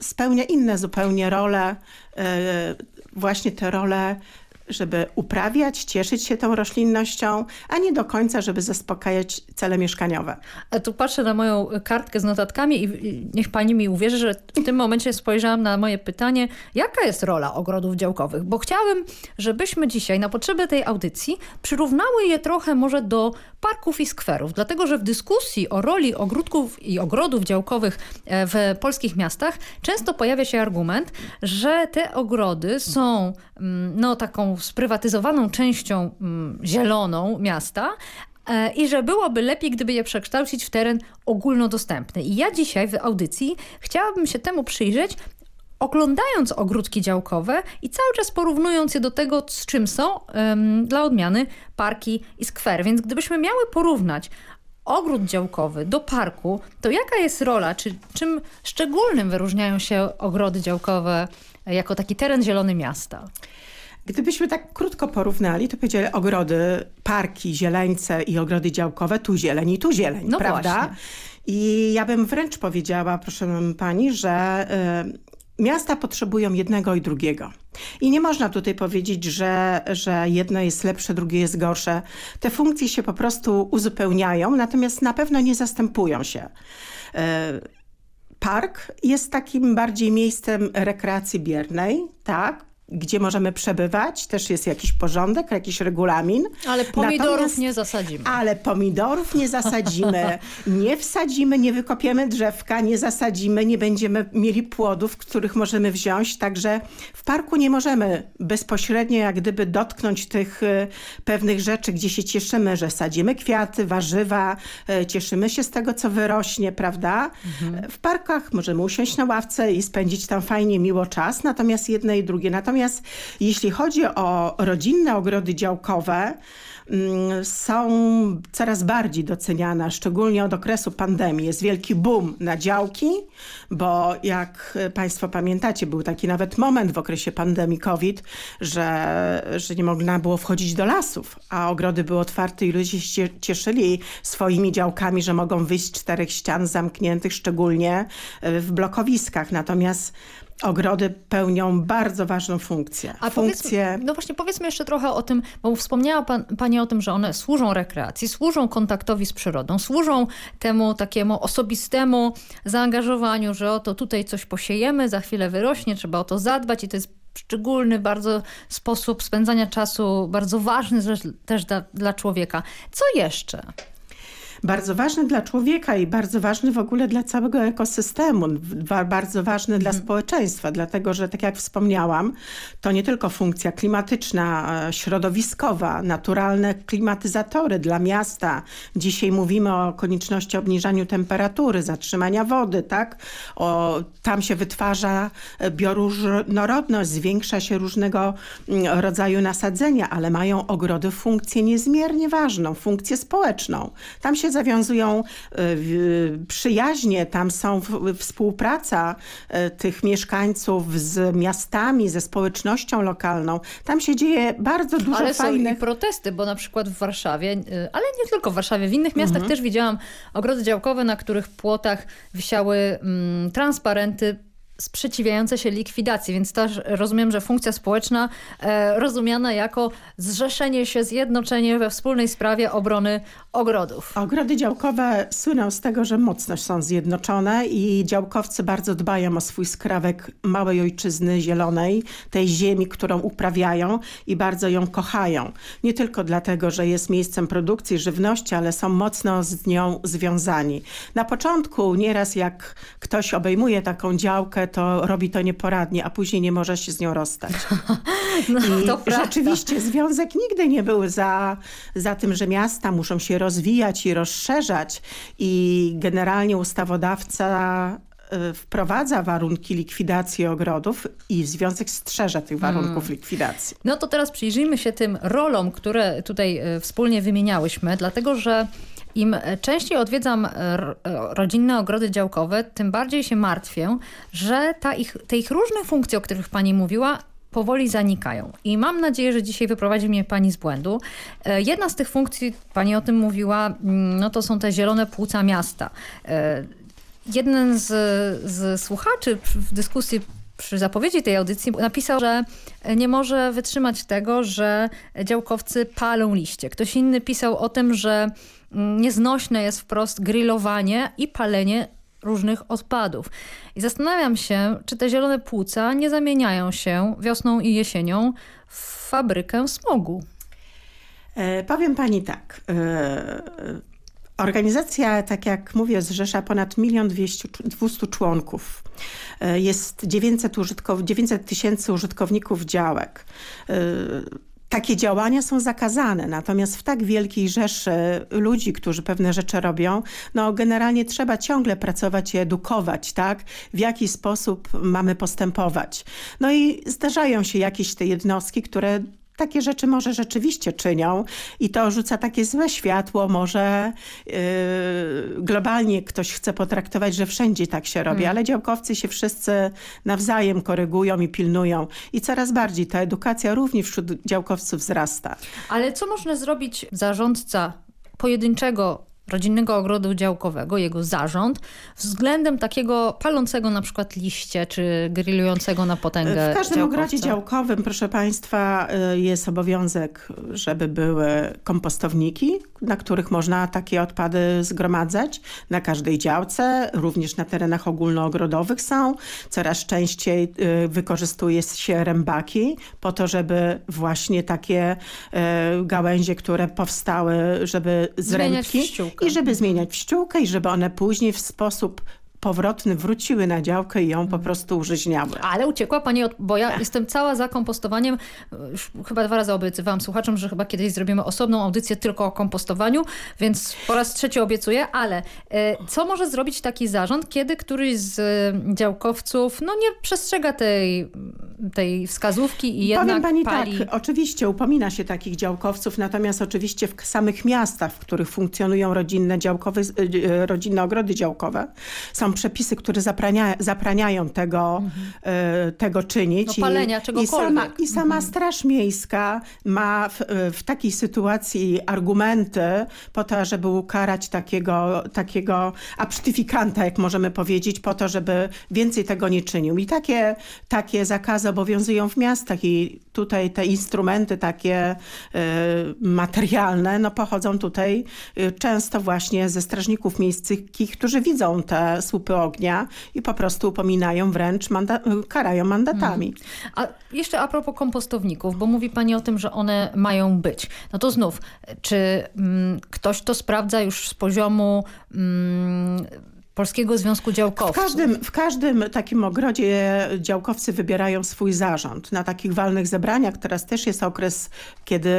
spełnia inne zupełnie role, e, właśnie te role żeby uprawiać, cieszyć się tą roślinnością, a nie do końca, żeby zaspokajać cele mieszkaniowe. A tu patrzę na moją kartkę z notatkami i niech pani mi uwierzy, że w tym momencie spojrzałam na moje pytanie, jaka jest rola ogrodów działkowych? Bo chciałabym, żebyśmy dzisiaj na potrzeby tej audycji przyrównały je trochę może do parków i skwerów, dlatego że w dyskusji o roli ogródków i ogrodów działkowych e, w polskich miastach często pojawia się argument, że te ogrody są mm, no, taką sprywatyzowaną częścią mm, zieloną miasta, e, i że byłoby lepiej, gdyby je przekształcić w teren ogólnodostępny. I ja dzisiaj w audycji chciałabym się temu przyjrzeć, oglądając ogródki działkowe i cały czas porównując je do tego, z czym są um, dla odmiany parki i skwery. Więc gdybyśmy miały porównać ogród działkowy do parku, to jaka jest rola, czy czym szczególnym wyróżniają się ogrody działkowe jako taki teren zielony miasta? Gdybyśmy tak krótko porównali, to powiedzieli ogrody, parki, zieleńce i ogrody działkowe, tu zieleń i tu zieleń, no prawda? Właśnie. I ja bym wręcz powiedziała, proszę pani, że y, miasta potrzebują jednego i drugiego. I nie można tutaj powiedzieć, że, że jedno jest lepsze, drugie jest gorsze. Te funkcje się po prostu uzupełniają, natomiast na pewno nie zastępują się. Y, park jest takim bardziej miejscem rekreacji biernej, tak? Gdzie możemy przebywać, też jest jakiś porządek, jakiś regulamin. Ale pomidorów Natomiast, nie zasadzimy. Ale pomidorów nie zasadzimy, nie wsadzimy, nie wykopiemy drzewka, nie zasadzimy, nie będziemy mieli płodów, których możemy wziąć, także w parku nie możemy bezpośrednio jak gdyby dotknąć tych y, pewnych rzeczy, gdzie się cieszymy, że sadzimy kwiaty, warzywa, y, cieszymy się z tego, co wyrośnie, prawda? Mhm. W parkach możemy usiąść na ławce i spędzić tam fajnie, miło czas, natomiast jedne i drugie. Natomiast Natomiast jeśli chodzi o rodzinne ogrody działkowe, Mm, są coraz bardziej doceniane, szczególnie od okresu pandemii. Jest wielki boom na działki, bo jak Państwo pamiętacie, był taki nawet moment w okresie pandemii COVID, że, że nie można było wchodzić do lasów, a ogrody były otwarte i ludzie się cieszyli swoimi działkami, że mogą wyjść z czterech ścian zamkniętych, szczególnie w blokowiskach. Natomiast ogrody pełnią bardzo ważną funkcję. A funkcję... no właśnie powiedzmy jeszcze trochę o tym, bo wspomniała pan, Pani o tym, że one służą rekreacji, służą kontaktowi z przyrodą, służą temu takiemu osobistemu zaangażowaniu, że oto tutaj coś posiejemy, za chwilę wyrośnie, trzeba o to zadbać i to jest szczególny bardzo sposób spędzania czasu, bardzo ważny też dla, dla człowieka. Co jeszcze? Bardzo ważny dla człowieka i bardzo ważny w ogóle dla całego ekosystemu, bardzo ważny mhm. dla społeczeństwa, dlatego że tak jak wspomniałam, to nie tylko funkcja klimatyczna, e, środowiskowa, naturalne klimatyzatory dla miasta. Dzisiaj mówimy o konieczności obniżania temperatury, zatrzymania wody, tak? O, tam się wytwarza e, bioróżnorodność, zwiększa się różnego mm, rodzaju nasadzenia, ale mają ogrody funkcję niezmiernie ważną, funkcję społeczną. Tam się zawiązują e, przyjaźnie, tam są współpraca e, tych mieszkańców z miastami, ze społecznością lokalną. Tam się dzieje bardzo dużo ale fajnych... Ale są i protesty, bo na przykład w Warszawie, e, ale nie tylko w Warszawie, w innych miastach mhm. też widziałam ogrody działkowe, na których płotach wisiały mm, transparenty sprzeciwiające się likwidacji, więc też rozumiem, że funkcja społeczna e, rozumiana jako zrzeszenie się, zjednoczenie we wspólnej sprawie obrony ogrodów. Ogrody działkowe słyną z tego, że mocno są zjednoczone i działkowcy bardzo dbają o swój skrawek małej ojczyzny zielonej, tej ziemi, którą uprawiają i bardzo ją kochają. Nie tylko dlatego, że jest miejscem produkcji żywności, ale są mocno z nią związani. Na początku nieraz jak ktoś obejmuje taką działkę, to robi to nieporadnie, a później nie może się z nią rozstać. no, I rzeczywiście związek nigdy nie był za, za tym, że miasta muszą się rozwijać i rozszerzać i generalnie ustawodawca y, wprowadza warunki likwidacji ogrodów i związek strzeże tych warunków hmm. likwidacji. No to teraz przyjrzyjmy się tym rolom, które tutaj y, wspólnie wymieniałyśmy, dlatego że im częściej odwiedzam e, e, rodzinne ogrody działkowe, tym bardziej się martwię, że ta ich, te ich różne funkcje, o których pani mówiła, powoli zanikają. I mam nadzieję, że dzisiaj wyprowadzi mnie pani z błędu. E, jedna z tych funkcji, pani o tym mówiła, mm, no to są te zielone płuca miasta. Jeden z, z słuchaczy w dyskusji przy zapowiedzi tej audycji napisał, że nie może wytrzymać tego, że działkowcy palą liście. Ktoś inny pisał o tym, że nieznośne jest wprost grillowanie i palenie różnych odpadów. I zastanawiam się, czy te zielone płuca nie zamieniają się wiosną i jesienią w fabrykę smogu. E, powiem pani tak. E, organizacja, tak jak mówię, zrzesza ponad milion dwieście członków. E, jest 900 użytkow 900 tysięcy użytkowników działek. Takie działania są zakazane, natomiast w tak wielkiej rzeszy ludzi, którzy pewne rzeczy robią, no generalnie trzeba ciągle pracować i edukować, tak? W jaki sposób mamy postępować. No i zdarzają się jakieś te jednostki, które takie rzeczy może rzeczywiście czynią i to rzuca takie złe światło, może yy, globalnie ktoś chce potraktować, że wszędzie tak się robi, hmm. ale działkowcy się wszyscy nawzajem korygują i pilnują i coraz bardziej ta edukacja również wśród działkowców wzrasta. Ale co można zrobić zarządca pojedynczego rodzinnego ogrodu działkowego, jego zarząd, względem takiego palącego na przykład liście, czy grillującego na potęgę W każdym działkowca. ogrodzie działkowym, proszę Państwa, y, jest obowiązek, żeby były kompostowniki, na których można takie odpady zgromadzać. Na każdej działce, również na terenach ogólnoogrodowych są. Coraz częściej y, wykorzystuje się rębaki po to, żeby właśnie takie y, gałęzie, które powstały, żeby z Zmieniać rębki i żeby zmieniać pszczółkę i żeby one później w sposób powrotny wróciły na działkę i ją po mhm. prostu użyźniały. Ale uciekła pani, od, bo ja jestem cała za kompostowaniem. Już chyba dwa razy obiecywałam słuchaczom, że chyba kiedyś zrobimy osobną audycję tylko o kompostowaniu, więc po raz trzeci obiecuję, ale e, co może zrobić taki zarząd, kiedy któryś z działkowców no nie przestrzega tej tej wskazówki i jednak Powiem pani pali... tak, oczywiście upomina się takich działkowców, natomiast oczywiście w samych miastach, w których funkcjonują rodzinne, działkowe, rodzinne ogrody działkowe, są przepisy, które zaprania, zapraniają tego, mhm. tego czynić. No palenia I, i sama, I sama mhm. Straż Miejska ma w, w takiej sytuacji argumenty po to, żeby ukarać takiego, takiego absztyfikanta, jak możemy powiedzieć, po to, żeby więcej tego nie czynił. I takie, takie zakazy obowiązują w miastach i tutaj te instrumenty takie y, materialne no, pochodzą tutaj y, często właśnie ze strażników miejskich, którzy widzą te słupy ognia i po prostu upominają wręcz, manda karają mandatami. Hmm. A jeszcze a propos kompostowników, bo mówi pani o tym, że one mają być. No to znów, czy mm, ktoś to sprawdza już z poziomu mm, Polskiego Związku Działkowców. W każdym, w każdym takim ogrodzie działkowcy wybierają swój zarząd. Na takich walnych zebraniach, teraz też jest okres, kiedy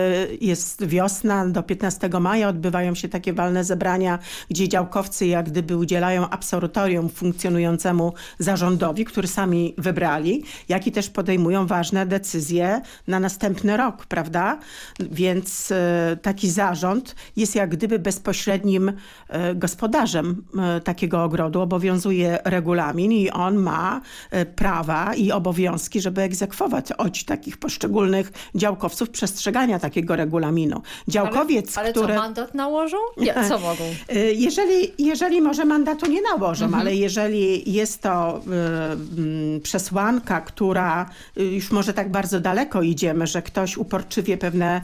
jest wiosna, do 15 maja odbywają się takie walne zebrania, gdzie działkowcy jak gdyby udzielają absolutorium funkcjonującemu zarządowi, który sami wybrali, jak i też podejmują ważne decyzje na następny rok, prawda? Więc e, taki zarząd jest jak gdyby bezpośrednim e, gospodarzem e, takiego ogrodu obowiązuje regulamin i on ma e, prawa i obowiązki, żeby egzekwować od takich poszczególnych działkowców przestrzegania takiego regulaminu. Działkowiec, ale, ale który... co, mandat nałożą? Nie, co mogą? E, jeżeli, jeżeli może mandatu nie nałożą, mhm. ale jeżeli jest to y, przesłanka, która już może tak bardzo daleko idziemy, że ktoś uporczywie pewne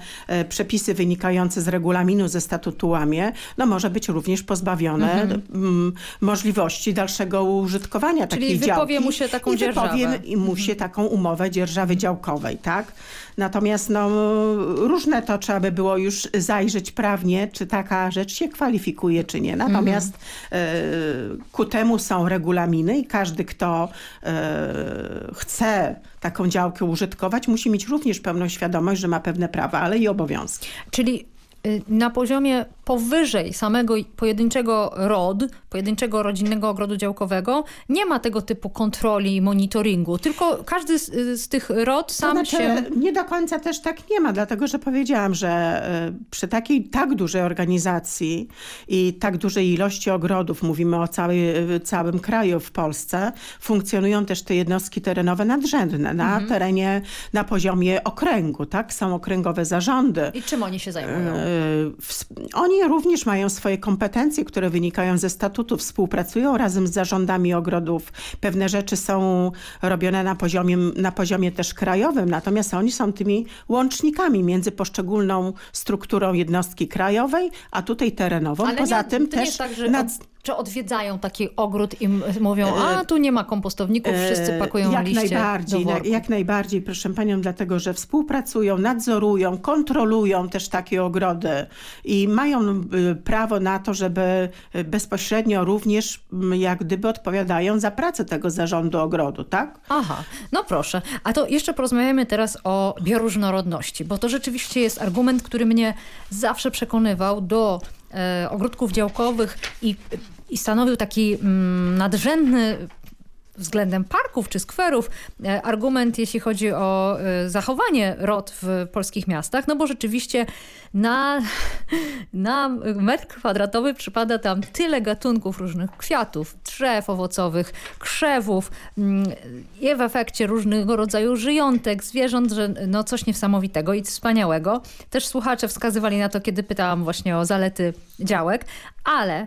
przepisy wynikające z regulaminu, ze statutu łamie, no może być również pozbawione mhm. Możliwości dalszego użytkowania Czyli takiej wypowie działki. mu się taką I wypowie dzierżawę. mu się taką umowę dzierżawy działkowej, tak? Natomiast no, różne to trzeba by było już zajrzeć prawnie, czy taka rzecz się kwalifikuje, czy nie. Natomiast mhm. y, ku temu są regulaminy i każdy, kto y, chce taką działkę użytkować, musi mieć również pełną świadomość, że ma pewne prawa, ale i obowiązki. Czyli na poziomie powyżej samego pojedynczego ROD, pojedynczego rodzinnego ogrodu działkowego, nie ma tego typu kontroli i monitoringu, tylko każdy z, z tych ROD sam to znaczy, się... Nie do końca też tak nie ma, dlatego że powiedziałam, że przy takiej tak dużej organizacji i tak dużej ilości ogrodów, mówimy o całej, całym kraju w Polsce, funkcjonują też te jednostki terenowe nadrzędne na mhm. terenie, na poziomie okręgu, tak? Są okręgowe zarządy. I czym oni się zajmują? Oni również mają swoje kompetencje, które wynikają ze statutu, współpracują razem z zarządami ogrodów. Pewne rzeczy są robione na poziomie, na poziomie też krajowym, natomiast oni są tymi łącznikami między poszczególną strukturą jednostki krajowej, a tutaj terenową. Ale Poza nie, tym też... Tak, że nad... Czy odwiedzają taki ogród i mówią, a tu nie ma kompostowników, wszyscy pakują jak liście najbardziej. Jak najbardziej, proszę panią, dlatego, że współpracują, nadzorują, kontrolują też takie ogrody i mają prawo na to, żeby bezpośrednio również jak gdyby odpowiadają za pracę tego zarządu ogrodu, tak? Aha, no proszę. A to jeszcze porozmawiamy teraz o bioróżnorodności, bo to rzeczywiście jest argument, który mnie zawsze przekonywał do e, ogródków działkowych i i stanowił taki mm, nadrzędny względem parków czy skwerów argument, jeśli chodzi o zachowanie rod w polskich miastach, no bo rzeczywiście na, na metr kwadratowy przypada tam tyle gatunków różnych kwiatów, drzew owocowych, krzewów i w efekcie różnego rodzaju żyjątek, zwierząt, że no coś niesamowitego i wspaniałego. Też słuchacze wskazywali na to, kiedy pytałam właśnie o zalety działek, ale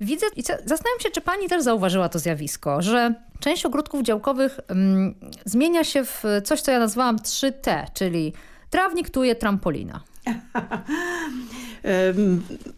Widzę i zastanawiam się, czy pani też zauważyła to zjawisko, że część ogródków działkowych mm, zmienia się w coś, co ja nazwałam 3T, czyli trawnik, tuje, trampolina.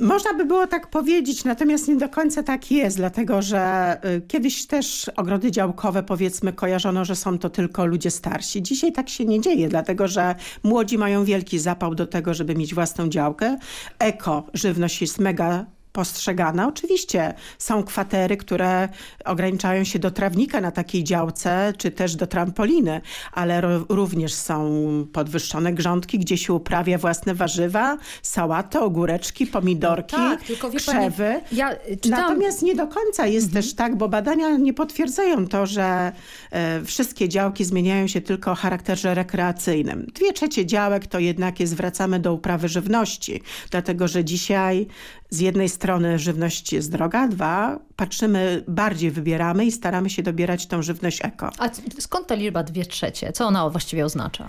Można by było tak powiedzieć, natomiast nie do końca tak jest, dlatego że kiedyś też ogrody działkowe powiedzmy kojarzono, że są to tylko ludzie starsi. Dzisiaj tak się nie dzieje, dlatego że młodzi mają wielki zapał do tego, żeby mieć własną działkę. Eko, żywność jest mega postrzegana. Oczywiście są kwatery, które ograniczają się do trawnika na takiej działce, czy też do trampoliny, ale również są podwyższone grządki, gdzie się uprawia własne warzywa, sałatę, ogóreczki, pomidorki, no tak, tylko krzewy. Pani, ja czytam... Natomiast nie do końca jest mhm. też tak, bo badania nie potwierdzają to, że e, wszystkie działki zmieniają się tylko o charakterze rekreacyjnym. Dwie trzecie działek to jednak jest wracamy do uprawy żywności, dlatego że dzisiaj z jednej strony żywność jest droga, dwa, patrzymy, bardziej wybieramy i staramy się dobierać tą żywność eko. A skąd ta liczba dwie trzecie? Co ona właściwie oznacza?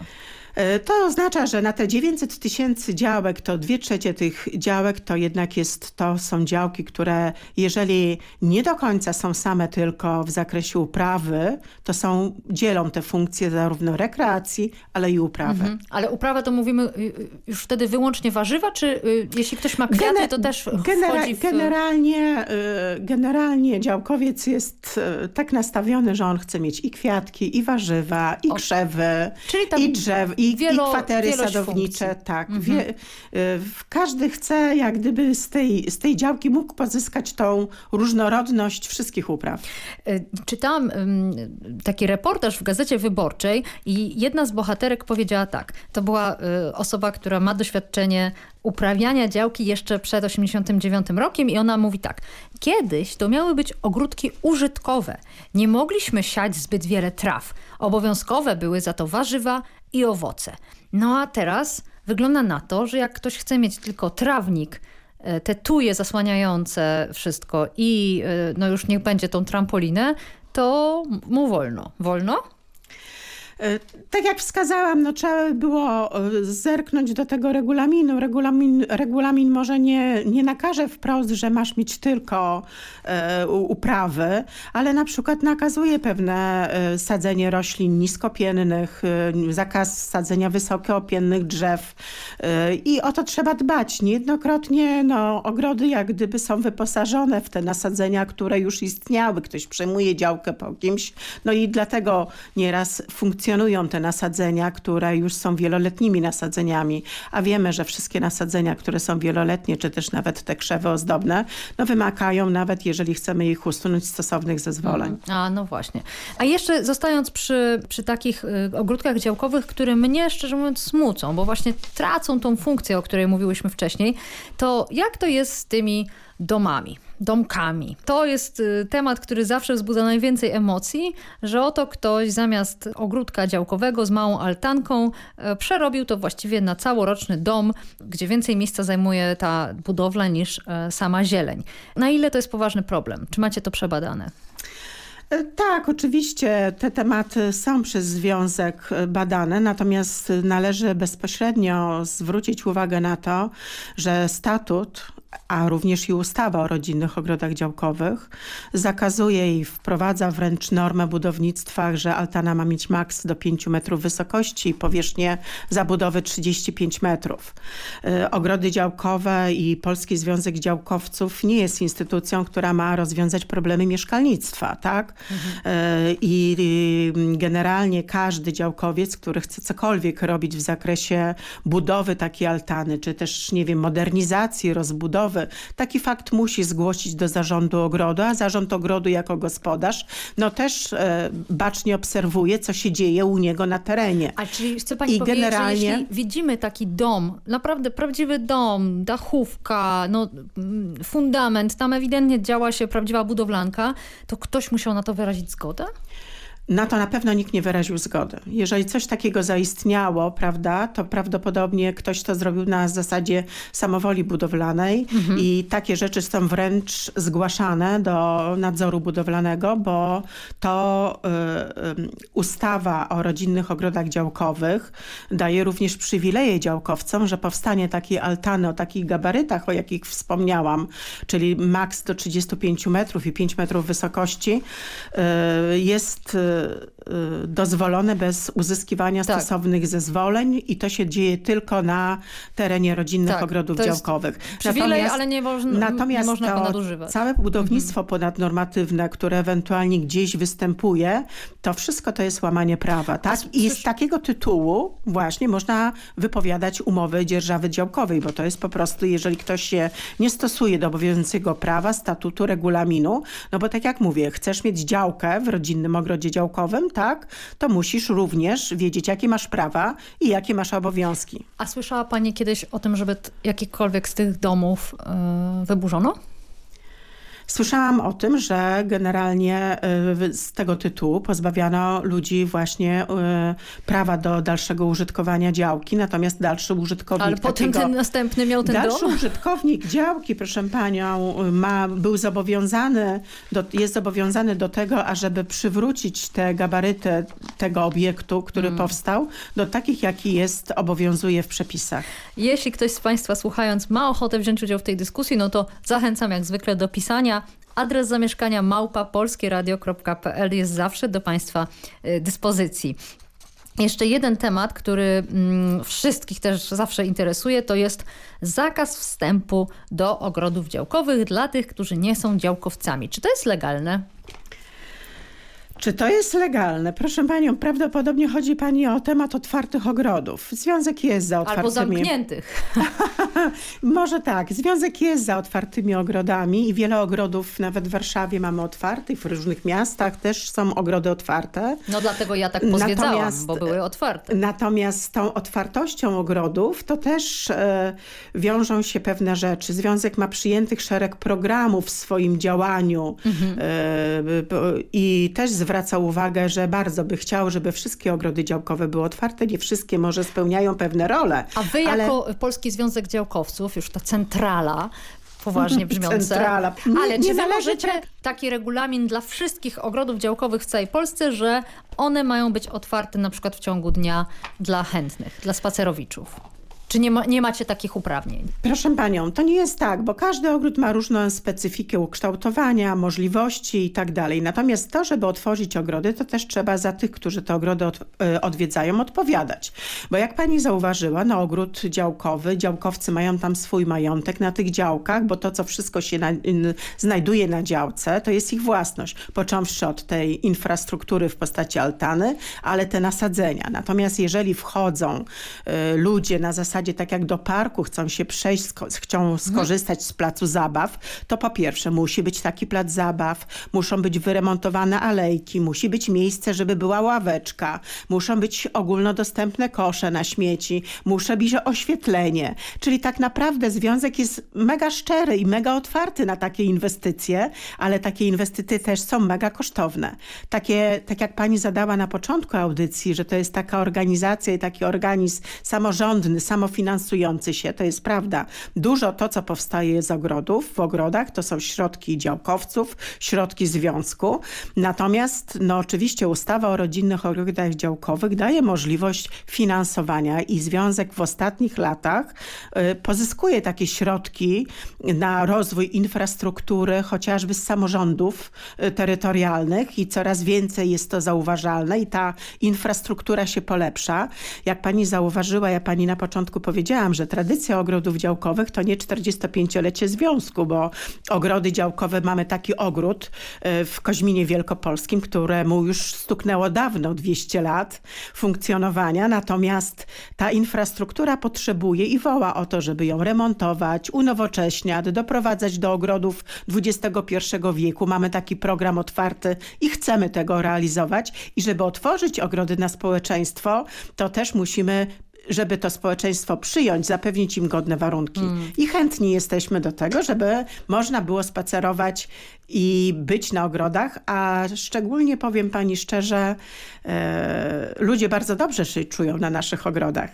E, to oznacza, że na te 900 tysięcy działek, to dwie trzecie tych działek to jednak jest, to są działki, które jeżeli nie do końca są same tylko w zakresie uprawy, to są, dzielą te funkcje zarówno rekreacji, ale i uprawy. Mhm. Ale uprawa to mówimy y, y, już wtedy wyłącznie warzywa, czy y, jeśli ktoś ma kwiaty, Gener to też genera w... Generalnie, generalnie działkowiec jest tak nastawiony, że on chce mieć i kwiatki, i warzywa, i krzewy, Czyli tam... i drzew, i, Wielo, i kwatery sadownicze. Funkcji. Tak. Mhm. Wie, y, każdy chce jak gdyby z tej, z tej działki mógł pozyskać tą różnorodność wszystkich upraw. Y, czytałam taki reportaż w Gazecie Wyborczej i jedna z bohaterek powiedziała tak. To była y, osoba, która ma doświadczenie uprawiania działki jeszcze przed 89 rokiem i ona mówi tak. Kiedyś to miały być ogródki użytkowe. Nie mogliśmy siać zbyt wiele traw. Obowiązkowe były za to warzywa i owoce. No a teraz wygląda na to, że jak ktoś chce mieć tylko trawnik, e, te tuje zasłaniające wszystko i e, no już niech będzie tą trampolinę, to mu wolno. Wolno? E, tak jak wskazałam, no trzeba było e, zerknąć do tego regulaminu. Regulamin, regulamin może nie, nie nakaże wprost, że masz mieć tylko e, uprawy, ale na przykład nakazuje pewne e, sadzenie roślin niskopiennych, zakaz sadzenia wysokoopiennych drzew e, i o to trzeba dbać. Niejednokrotnie no, ogrody jak gdyby są wyposażone w te nasadzenia, które już istniały. Ktoś przejmuje działkę po kimś, no i dlatego nieraz funkcjonuje funkcjonują te nasadzenia, które już są wieloletnimi nasadzeniami, a wiemy, że wszystkie nasadzenia, które są wieloletnie, czy też nawet te krzewy ozdobne, no wymagają nawet, jeżeli chcemy ich usunąć, stosownych zezwoleń. A, no właśnie. A jeszcze zostając przy, przy takich y, ogródkach działkowych, które mnie szczerze mówiąc smucą, bo właśnie tracą tą funkcję, o której mówiłyśmy wcześniej, to jak to jest z tymi domami? Domkami. To jest y, temat, który zawsze wzbudza najwięcej emocji, że oto ktoś zamiast ogródka działkowego z małą altanką e, przerobił to właściwie na całoroczny dom, gdzie więcej miejsca zajmuje ta budowla niż e, sama zieleń. Na ile to jest poważny problem? Czy macie to przebadane? E, tak, oczywiście te tematy są przez związek badane, natomiast należy bezpośrednio zwrócić uwagę na to, że statut a również i ustawa o rodzinnych ogrodach działkowych zakazuje i wprowadza wręcz normę budownictwa, że altana ma mieć maks do 5 metrów wysokości i powierzchnię zabudowy 35 metrów. Y, ogrody działkowe i Polski Związek Działkowców nie jest instytucją, która ma rozwiązać problemy mieszkalnictwa, tak? Mhm. Y, I generalnie każdy działkowiec, który chce cokolwiek robić w zakresie budowy takiej altany, czy też, nie wiem, modernizacji, rozbudowy, taki fakt musi zgłosić do zarządu ogrodu, a zarząd ogrodu jako gospodarz no też e, bacznie obserwuje, co się dzieje u niego na terenie. A czyli chce pani I powiedzieć, generalnie... że jeśli widzimy taki dom, naprawdę prawdziwy dom, dachówka, no, mm, fundament, tam ewidentnie działa się prawdziwa budowlanka, to ktoś musiał na to wyrazić zgodę? Na to na pewno nikt nie wyraził zgody. Jeżeli coś takiego zaistniało, prawda, to prawdopodobnie ktoś to zrobił na zasadzie samowoli budowlanej mhm. i takie rzeczy są wręcz zgłaszane do nadzoru budowlanego, bo to y, y, ustawa o rodzinnych ogrodach działkowych daje również przywileje działkowcom, że powstanie takiej altany o takich gabarytach, o jakich wspomniałam, czyli maks do 35 metrów i 5 metrów wysokości y, jest y, dozwolone bez uzyskiwania tak. stosownych zezwoleń i to się dzieje tylko na terenie rodzinnych tak, ogrodów działkowych. Przywilej, natomiast, ale nie, można, natomiast nie można go nadużywać. Całe budownictwo mhm. ponadnormatywne, które ewentualnie gdzieś występuje, to wszystko to jest łamanie prawa. Tak? I z takiego tytułu właśnie można wypowiadać umowy dzierżawy działkowej, bo to jest po prostu, jeżeli ktoś się nie stosuje do obowiązującego prawa, statutu, regulaminu, no bo tak jak mówię, chcesz mieć działkę w rodzinnym ogrodzie działkowym, tak, to musisz również wiedzieć, jakie masz prawa i jakie masz obowiązki. A słyszała Pani kiedyś o tym, żeby jakikolwiek z tych domów yy, wyburzono? Słyszałam o tym, że generalnie y, z tego tytułu pozbawiano ludzi właśnie y, prawa do dalszego użytkowania działki, natomiast dalszy użytkownik Ale potem takiego, ten następny miał ten dalszy dom? użytkownik działki, proszę panią, ma, był zobowiązany, do, jest zobowiązany do tego, ażeby przywrócić te gabaryty tego obiektu, który hmm. powstał, do takich, jaki jest, obowiązuje w przepisach. Jeśli ktoś z Państwa słuchając ma ochotę wziąć udział w tej dyskusji, no to zachęcam jak zwykle do pisania Adres zamieszkania małpa polskieradio.pl jest zawsze do Państwa y, dyspozycji. Jeszcze jeden temat, który mm, wszystkich też zawsze interesuje, to jest zakaz wstępu do ogrodów działkowych dla tych, którzy nie są działkowcami. Czy to jest legalne? Czy to jest legalne? Proszę Panią, prawdopodobnie chodzi Pani o temat otwartych ogrodów. Związek jest za otwartymi... Albo zamkniętych. Może tak. Związek jest za otwartymi ogrodami i wiele ogrodów, nawet w Warszawie mamy otwartych, w różnych miastach też są ogrody otwarte. No dlatego ja tak pozwiedzałam, natomiast, bo były otwarte. Natomiast z tą otwartością ogrodów to też e, wiążą się pewne rzeczy. Związek ma przyjętych szereg programów w swoim działaniu mhm. e, i też z zwraca uwagę, że bardzo by chciał, żeby wszystkie ogrody działkowe były otwarte. Nie wszystkie może spełniają pewne role. A wy ale... jako Polski Związek Działkowców, już ta centrala, poważnie brzmiące. Centrala. Ale nie czy założycie tak... taki regulamin dla wszystkich ogrodów działkowych w całej Polsce, że one mają być otwarte na przykład w ciągu dnia dla chętnych, dla spacerowiczów? Czy nie, ma, nie macie takich uprawnień? Proszę Panią, to nie jest tak, bo każdy ogród ma różną specyfikę ukształtowania, możliwości i tak dalej. Natomiast to, żeby otworzyć ogrody, to też trzeba za tych, którzy te ogrody od, y, odwiedzają, odpowiadać. Bo jak Pani zauważyła, na ogród działkowy, działkowcy mają tam swój majątek na tych działkach, bo to, co wszystko się na, znajduje na działce, to jest ich własność. Począwszy od tej infrastruktury w postaci altany, ale te nasadzenia. Natomiast jeżeli wchodzą y, ludzie na zasadzie zasadzie tak jak do parku chcą się przejść, chcą mhm. skorzystać z placu zabaw, to po pierwsze musi być taki plac zabaw, muszą być wyremontowane alejki, musi być miejsce, żeby była ławeczka, muszą być ogólnodostępne kosze na śmieci, muszę być oświetlenie. Czyli tak naprawdę związek jest mega szczery i mega otwarty na takie inwestycje, ale takie inwestycje też są mega kosztowne. Takie, tak jak pani zadała na początku audycji, że to jest taka organizacja i taki organizm samorządny, samorządny, samofinansujący się, to jest prawda. Dużo to, co powstaje z ogrodów, w ogrodach, to są środki działkowców, środki związku. Natomiast no oczywiście ustawa o rodzinnych ogrodach działkowych daje możliwość finansowania i związek w ostatnich latach y, pozyskuje takie środki na rozwój infrastruktury, chociażby z samorządów y, terytorialnych i coraz więcej jest to zauważalne i ta infrastruktura się polepsza. Jak pani zauważyła, ja pani na początku początku powiedziałam, że tradycja ogrodów działkowych to nie 45-lecie związku, bo ogrody działkowe, mamy taki ogród e, w Koźminie Wielkopolskim, któremu już stuknęło dawno 200 lat funkcjonowania, natomiast ta infrastruktura potrzebuje i woła o to, żeby ją remontować, unowocześniać, doprowadzać do ogrodów XXI wieku. Mamy taki program otwarty i chcemy tego realizować i żeby otworzyć ogrody na społeczeństwo, to też musimy żeby to społeczeństwo przyjąć, zapewnić im godne warunki. Mm. I chętni jesteśmy do tego, żeby można było spacerować i być na ogrodach, a szczególnie powiem pani szczerze, e, ludzie bardzo dobrze się czują na naszych ogrodach.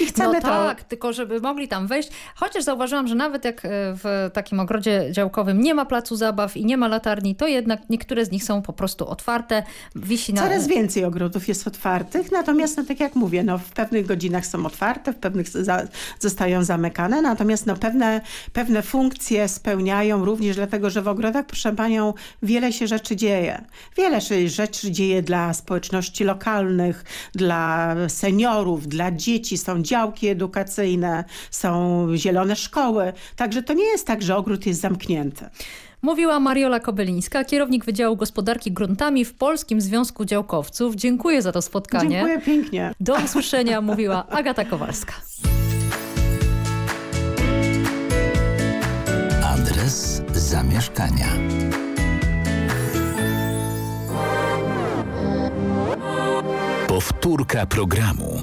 I chcemy no to... tak, tylko żeby mogli tam wejść. Chociaż zauważyłam, że nawet jak e, w takim ogrodzie działkowym nie ma placu zabaw i nie ma latarni, to jednak niektóre z nich są po prostu otwarte. Wisi na... Coraz więcej ogrodów jest otwartych, natomiast no, tak jak mówię, no, w pewnych godzinach są otwarte, w pewnych za, zostają zamykane, natomiast no, pewne, pewne funkcje spełniają również dlatego, że w ogrodach, proszę panią, wiele się rzeczy dzieje. Wiele się rzeczy dzieje dla społeczności lokalnych, dla seniorów, dla dzieci, są działki edukacyjne, są zielone szkoły. Także to nie jest tak, że ogród jest zamknięty. Mówiła Mariola Kobylińska, kierownik Wydziału Gospodarki Gruntami w Polskim Związku Działkowców. Dziękuję za to spotkanie. Dziękuję pięknie. Do usłyszenia mówiła Agata Kowalska. Adres zamieszkania. Powtórka programu.